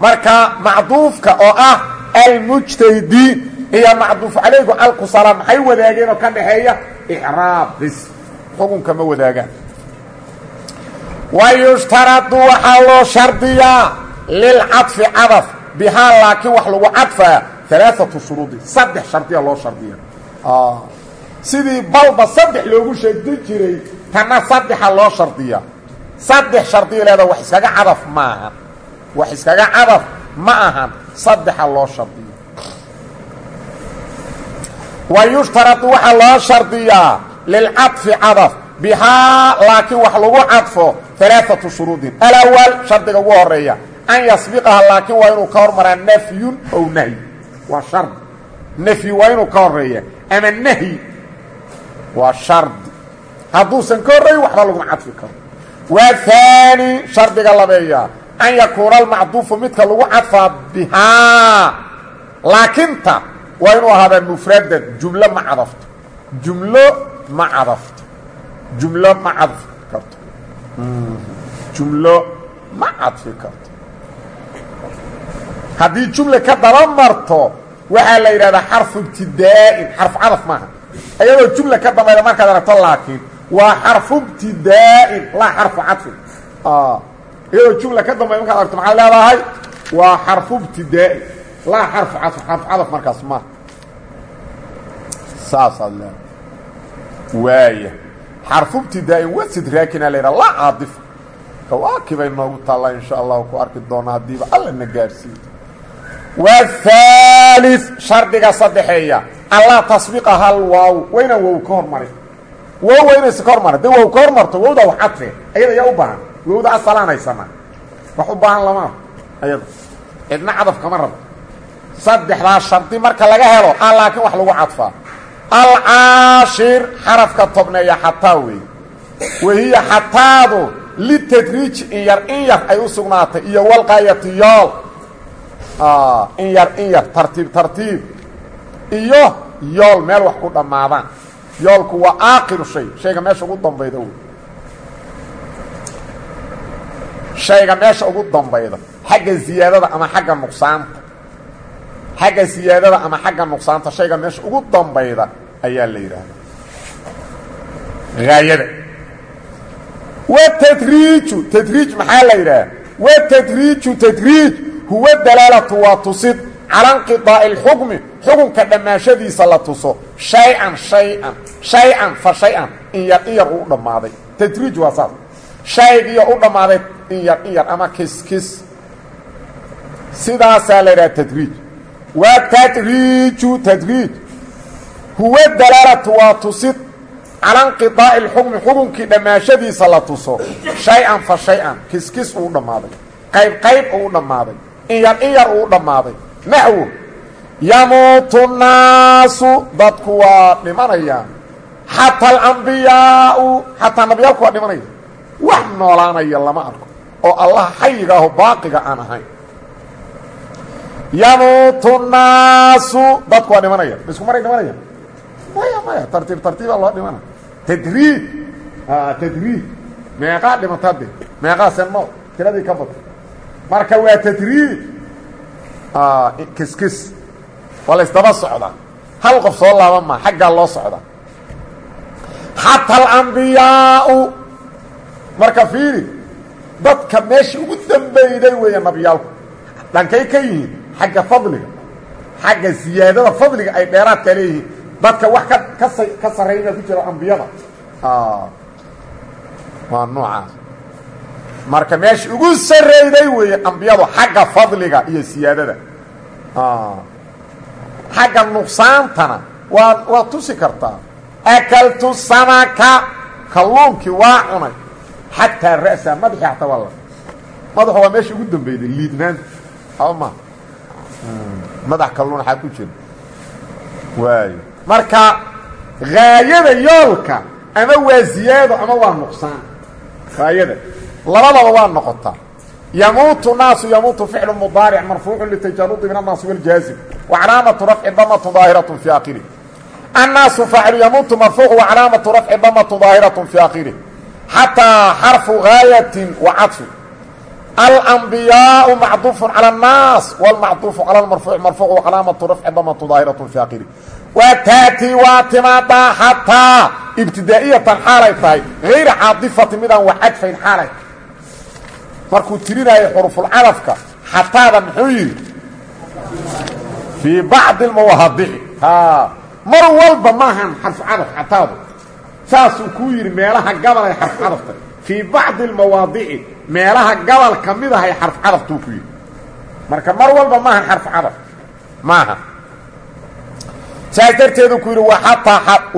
Speaker 1: marka macduufka oo ah almujtahidiin iyo macduuf calaygu alkusala maxay wadaageen oo ka dhaxeeya icraab bis xukunka ma wadaagaan wayushtaradu waxaa loo shardiyaa lilcadfi cadaf bihaa laakiin wax lagu cadfaa alaaatu shuruudi saddex shardiya loo shardiya. Sidii balba saddex loogu shardi jiray tanna saddexa loo shardiya. Saddex shardiya leeda wax iskaga cadaf maaha wax iskaga cadaf ma ahan saddexa loo shardiya. Wayushtaradu waxaa loo shardiyaa lilcadfi cadaf bihaa laakiin wax lagu cadfo alaaatu shuruudin alawal shardiga ugu horreeya an yasbiqaha laakiin waa inuu ka hormaraa nafyun ow nahyi waa shardi nafyi waa inuu ka horreeya ama nahyi waa shardi hadduusan ka horreeyin waxba laguma cadfi karo. Waa haani shardiga labeeya. An yakuuna almacduufu midka lagu cadfaa bihaa laakinta waa inuu ahaadaa mufradan jumlo ma cadafto. Jumlo ma cadafto. Jumlo ma cadfi karto. Jumlo ma cadfi karto. Haddii jumla ka daba marto waxaa la yidhahdaa xarfu ibtidaa'in xarfu cadaf maaha. Iyadoo jumla ka dambayda markaad aragto laakiin waa xarfu ibtidaa'in laa xarfu cadfin iyadoo jumla ka dambayda markaad aragto maxaad leedahay? Waa xarfu ibtidaa'in laa xarfu cadf xarfu cadaf markaas maaha. Saasaad leedahay. Waaya xarfu ibtidaa'in wasid raakina la yidhaha laa caadifa. Kawaakibay noogu taallaa insha allahu ku arki doona haddiiba alla na gaadhsiiyo whaali shardiga saddexeeya allaa tasbiqa hal waaw waynaan wow ka hormarin wow waynaysa ka hormarin hadday wow ka hormarto wowdaa wax cadfee ayada ayaa u baahan wowda asalaanaysana wax u baahan lama ah ayada cidna cadaf kama rabto saddexdaa shardi marka laga helo a laakiin wax lagu cadfaa alcaashir xarafka tobneeya xataa weey wahiya xataadu litadriiji in yar in yar ay u sugnaatay iyo in yar in yar tartiib tartiib. Iyo yool meel wax ku dhammaadaan. Yoolku waa aakiru shay. Shayga meesha ugu dambayda wey shayga meesha ugu dambayda. Xagga ziyaadada ama xagga nuqsaanta. Xagga ziyaadada ama xagga nuqsaanta shayga meesha ugu dambayda ayaa la yidhaahdaa. Haayada watadriiju tadriij maxaa la yidhaha watadriiju tadriij huwa dalaalatu waa tusid cala nqiaa'i اlxukmi xukunka dhammaashadiisa la tuso. Shay-an shay-an shay-an fa shay-an in yar in yar uu u dhammaaday. Tadriij waa saas. Shaygiyo u dhammaaday in yar in yar ama kis kis. Sidaasaa la idhaha tadriij. Waa tadriiju tadriij. Huwa dalaalatu waa tusid cala nqiaa'i اlxukmi xukunkii la tuso. Shay-an fa shay-an kiskis uu u u dhammaaday in yar in yar uu dhammaaday naxwo yamuutu naasu dadku waa dhimanayaan. Xataa alambiyaau xataa nabiyaalku waa dhimanaya wax noolaanaya lama arko oo allah xayiga aho baaqiga aan ahayn. Yamuutu naasu dadku waa dhimanaya isku maray dhimanaya maya maya tartiib tartiibaa loo dhimana. Tadriij tadriij meeqaa dhimata de meeqaa senmo tiradii ka bata marka waa tadriij kiskis waa la isdaba socdaa hal qof soo laaban maa xaggaa loo socdaa xataa alambiyaau marka fiiri dadka meesha ugu dambeyday weeye nabiyaalku. Dhankay ka yihiin xagga fadliga. Xagga siyaadada fadliga ay dheeraadka leeyihiin. Dadka wax ka ka baa ku jira ambiyada waa noocaas marka meesha ugu sarreyday weeye ambiyadu xagga fadliga iyo siyaadada. Xagga nuqsaantana waa waa tusi kartaa. Akaltu samaka kalluunkii waa cunay. Xataa ra'sa madaxii xataa waa la. Madaxu waa meesha ugu dambeyday liidnaanta ama. Madax kalluun xaa ku jira waayo. Marka haayada yoolka ama waa ziyaado ama waa nuqsaan. Haayada labadaba waa noqotaa yamuutu naasu yamuutu ficlu mudaaric marfuucu litajarudi min annaasi wاljaazim wacalaamatu rafci damatu daahiraة fi akhirih annaasu faacilu yamuutu marfuucu wacalaamatu rafci damatu daahiraة fi akhirih xataa xarfu gaayatin wa cadfi alambiyaau macduufu calى الnaas wاlmacduufu calى marfuuc marfuuc wacalaamatu rafci damatu daahiraة fi akhirih wa taati waa timaadaa xataa ibtidaa'iyatan xaalay tahay hayra caadifati midaan wax cadfayn xaalay markuu tirinaayo xurufulcadafka xataada muxuu yidhi fii bacdi اlmawaadici mar walba maahan xarfu cadaf xataadu. Saasuu kuu yidhi meelaha gabalay xarfu cadafta fii bacdi اlmawaadici meelaha gabal ka mid ahay xarfu cadaftuu ku yidhi. Marka mar walba maahan xarfu cadaf maaha saas darteedu ku yidhi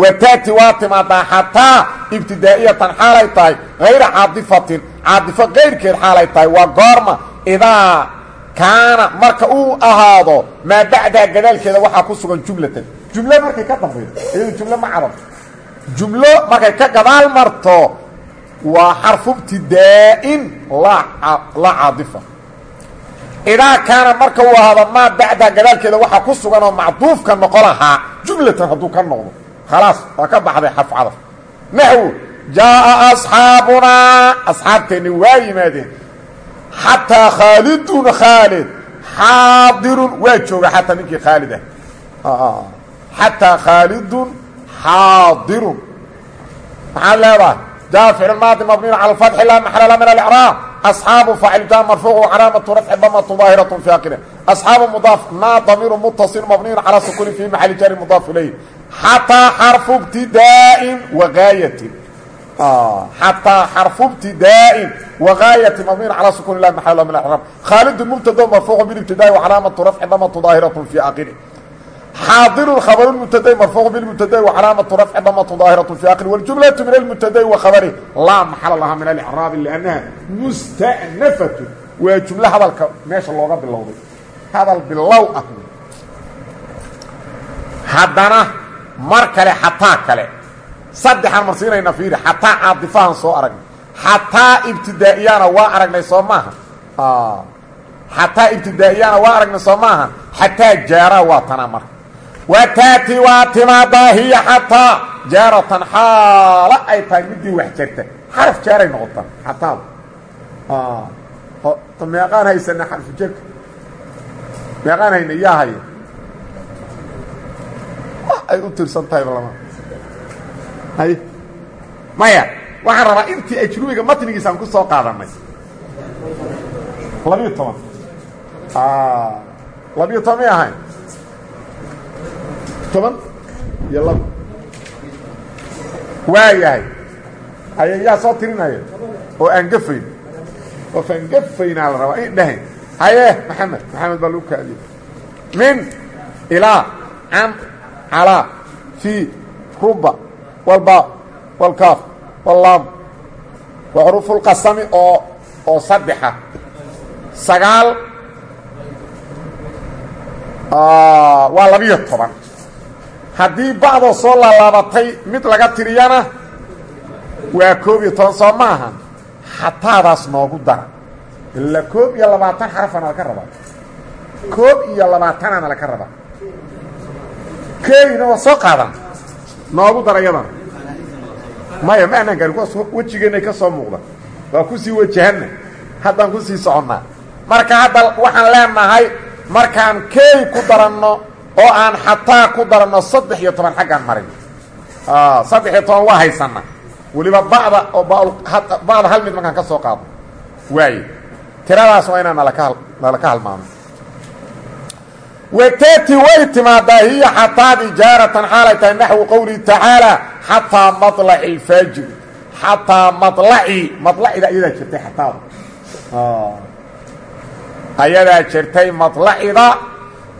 Speaker 1: wataati waa timaadaa xataa ibtidaa'iyatan xaalay tahay hayra caadifatin caadifo kayrkeed xaalay tahay waa goorma idaa kaana marka uu ahaado maa bacdaha gadaalkeeda waxaa ku sugan jumlatan. Jumlo markay ka dambaydo iyadu jumlo ma cadab jumlo markay ka gadaal marto waa xarfu ibtidaa'in laa caadifa. Idaa kaana marka uu ahaado maa bacdaha gadaalkeeda waxaa ku sugan oo macduufka noqo lahaa jumlatan hadduu ka noqdo khalaas waa ka baxday xarf cadaf jaaa asxaabunaa asxaabteenni waa yimaadeen xataa khaalidun khaalid xaadirun waa jooga xataa ninkii khaalid ah xataa khaalidun xaadirun maxaad leedahay jaa ficl maadi mabniyn cala alfatxi laa maxala min alicraab asxaabu faacil jaa marfuucu calaamatu rafci damatu daahiratu fi akire asxaabu mudaaf maa damiiru mutasil mabniyun calaa sukuni fi maxali jari mudaaf ilayh xataa xarfu ibtidaa'in wagaayatin xataa xarfu ibtidaa'in wagaayati mabniyn calaa sukuni lah maxal min acraab khaalidun mubtado marfuucu bilibtidaai wacalaamatu rafci damatu daahiratu fi akiri xaadirun khabaru mubtadai marfuucu bilmubtadai wacalaamatu rafci damatu daahiratu fi akiri waljumlatu min almubtadai wa khabari laa maxala laha min alicraabi liannaha musta'nafatu waa jumlo hadalka meesha looga bilowday hadal bilow ah haddana mar kale xataa kale saddexaan marsiinayna fiiri xataa caadifahan soo aragnay xataa ibtidaa'iyana waa aragnay soo maaha. Xataa ibtidaa'iyana waa aragnay soo maaha. Xataa jaara waa tanaa marka wa taati waa timaadaa hiya xataa. Jaaratan xaalo ay tahay midii wax jarta xaraf jaaray noqotaa xataada meeqaan haysana xarfu jarka meeqaan hayna yaa haya ay u tirsan tahayba lama maya waxaan rabaa intii ajrubiga matnigiisaan ku soo qaadanay. Labiyo toban. Labiyo toban may ahayn. Toban iyo laba waayahay. Haye yaa soo tirinaya oo aan gafayn qof aan gafaynaa la rabaa in dhahayn haye maxamed maxamed baa lagu kaadiye min ilaa can calaa fii ruba walba walkaaf wallaam. Waa xuruufulqasami oo oo saddexa sagaal. Waa labiyo toban. Haddii bacdoo soo laalaabatay mid laga tiriyana waa koob iyo toban soo ma ahan. Xataadaas noogu dara. Ilaa koob iyo labaatan xarafana laka rabaa. Koob iyo labaatanaana laka rabaa. Keeyna waa soo qaadan noogu dara yadana maya ma anaan gaari kuwaas wejigeennay ka soo muuqda. Waa ku sii wajahanna haddaan ku sii soconnaa. Marka hadda waxaan leenahay markaan keey ku daranno oo aan xataa ku daranno saddex iyo toban xaggaan marin. Saddex iyo toban waa haysanna. Weliba ba'da oo ba'da hal mid markaan ka soo qaadno waaye tiradaas waa inaan nalaka nalaka halmaano wtati way timaadaa hiya xataadi jaaratan xaalay tahay naxwu qowlihi tacaalaa xataa malaci alfaajiri xataa malaci malacida ayadaa jirtay xataada ah. ayadaa jirtay malacida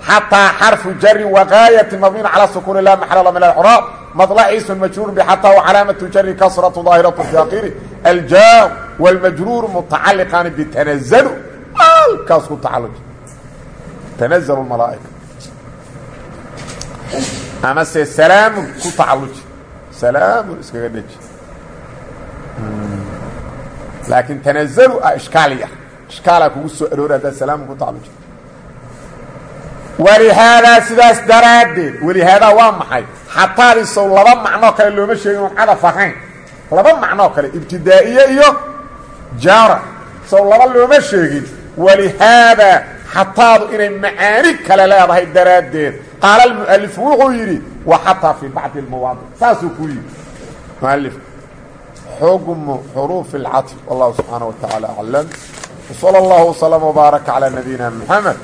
Speaker 1: xataa xarfu jarin waqaayatin mabniina calaa sukuuni laa maxalala min alcraab malci ismun majruurun bxataa wacalaamatu jari kasratu daahiratu fi akiri aljaar wاlmajruuru mutacaliqaani bitanazalu halkaas ku tacaluj tanazl malaaika amase salaamun ku tacaluji salaamun iskaga dheji laakiin tanazlu a ishkaaliya ishkaalaa kugu soo aroora haddaa salaamun ku tacaluji walihaadaa sidaas daraaddeed walihaadaa waa maxay xataadiisow laba macnoo kale looma sheegin cadaf ahayn laba macnoo kale ibtidaa'iye iyo jaara sow laba looma sheegin walihaada xataadu inay macaani kale leedahay daraaddeed qaala almu'alifu wuxuu yidhi wa xataa fii bacdi lmawaadic saasuu ku yidhi mualifku xukmu xuruufi اlcatf wallahu subxaana wa tacaala aclam wsala allahu wslama wbaaraka calaa nabiyina muxamed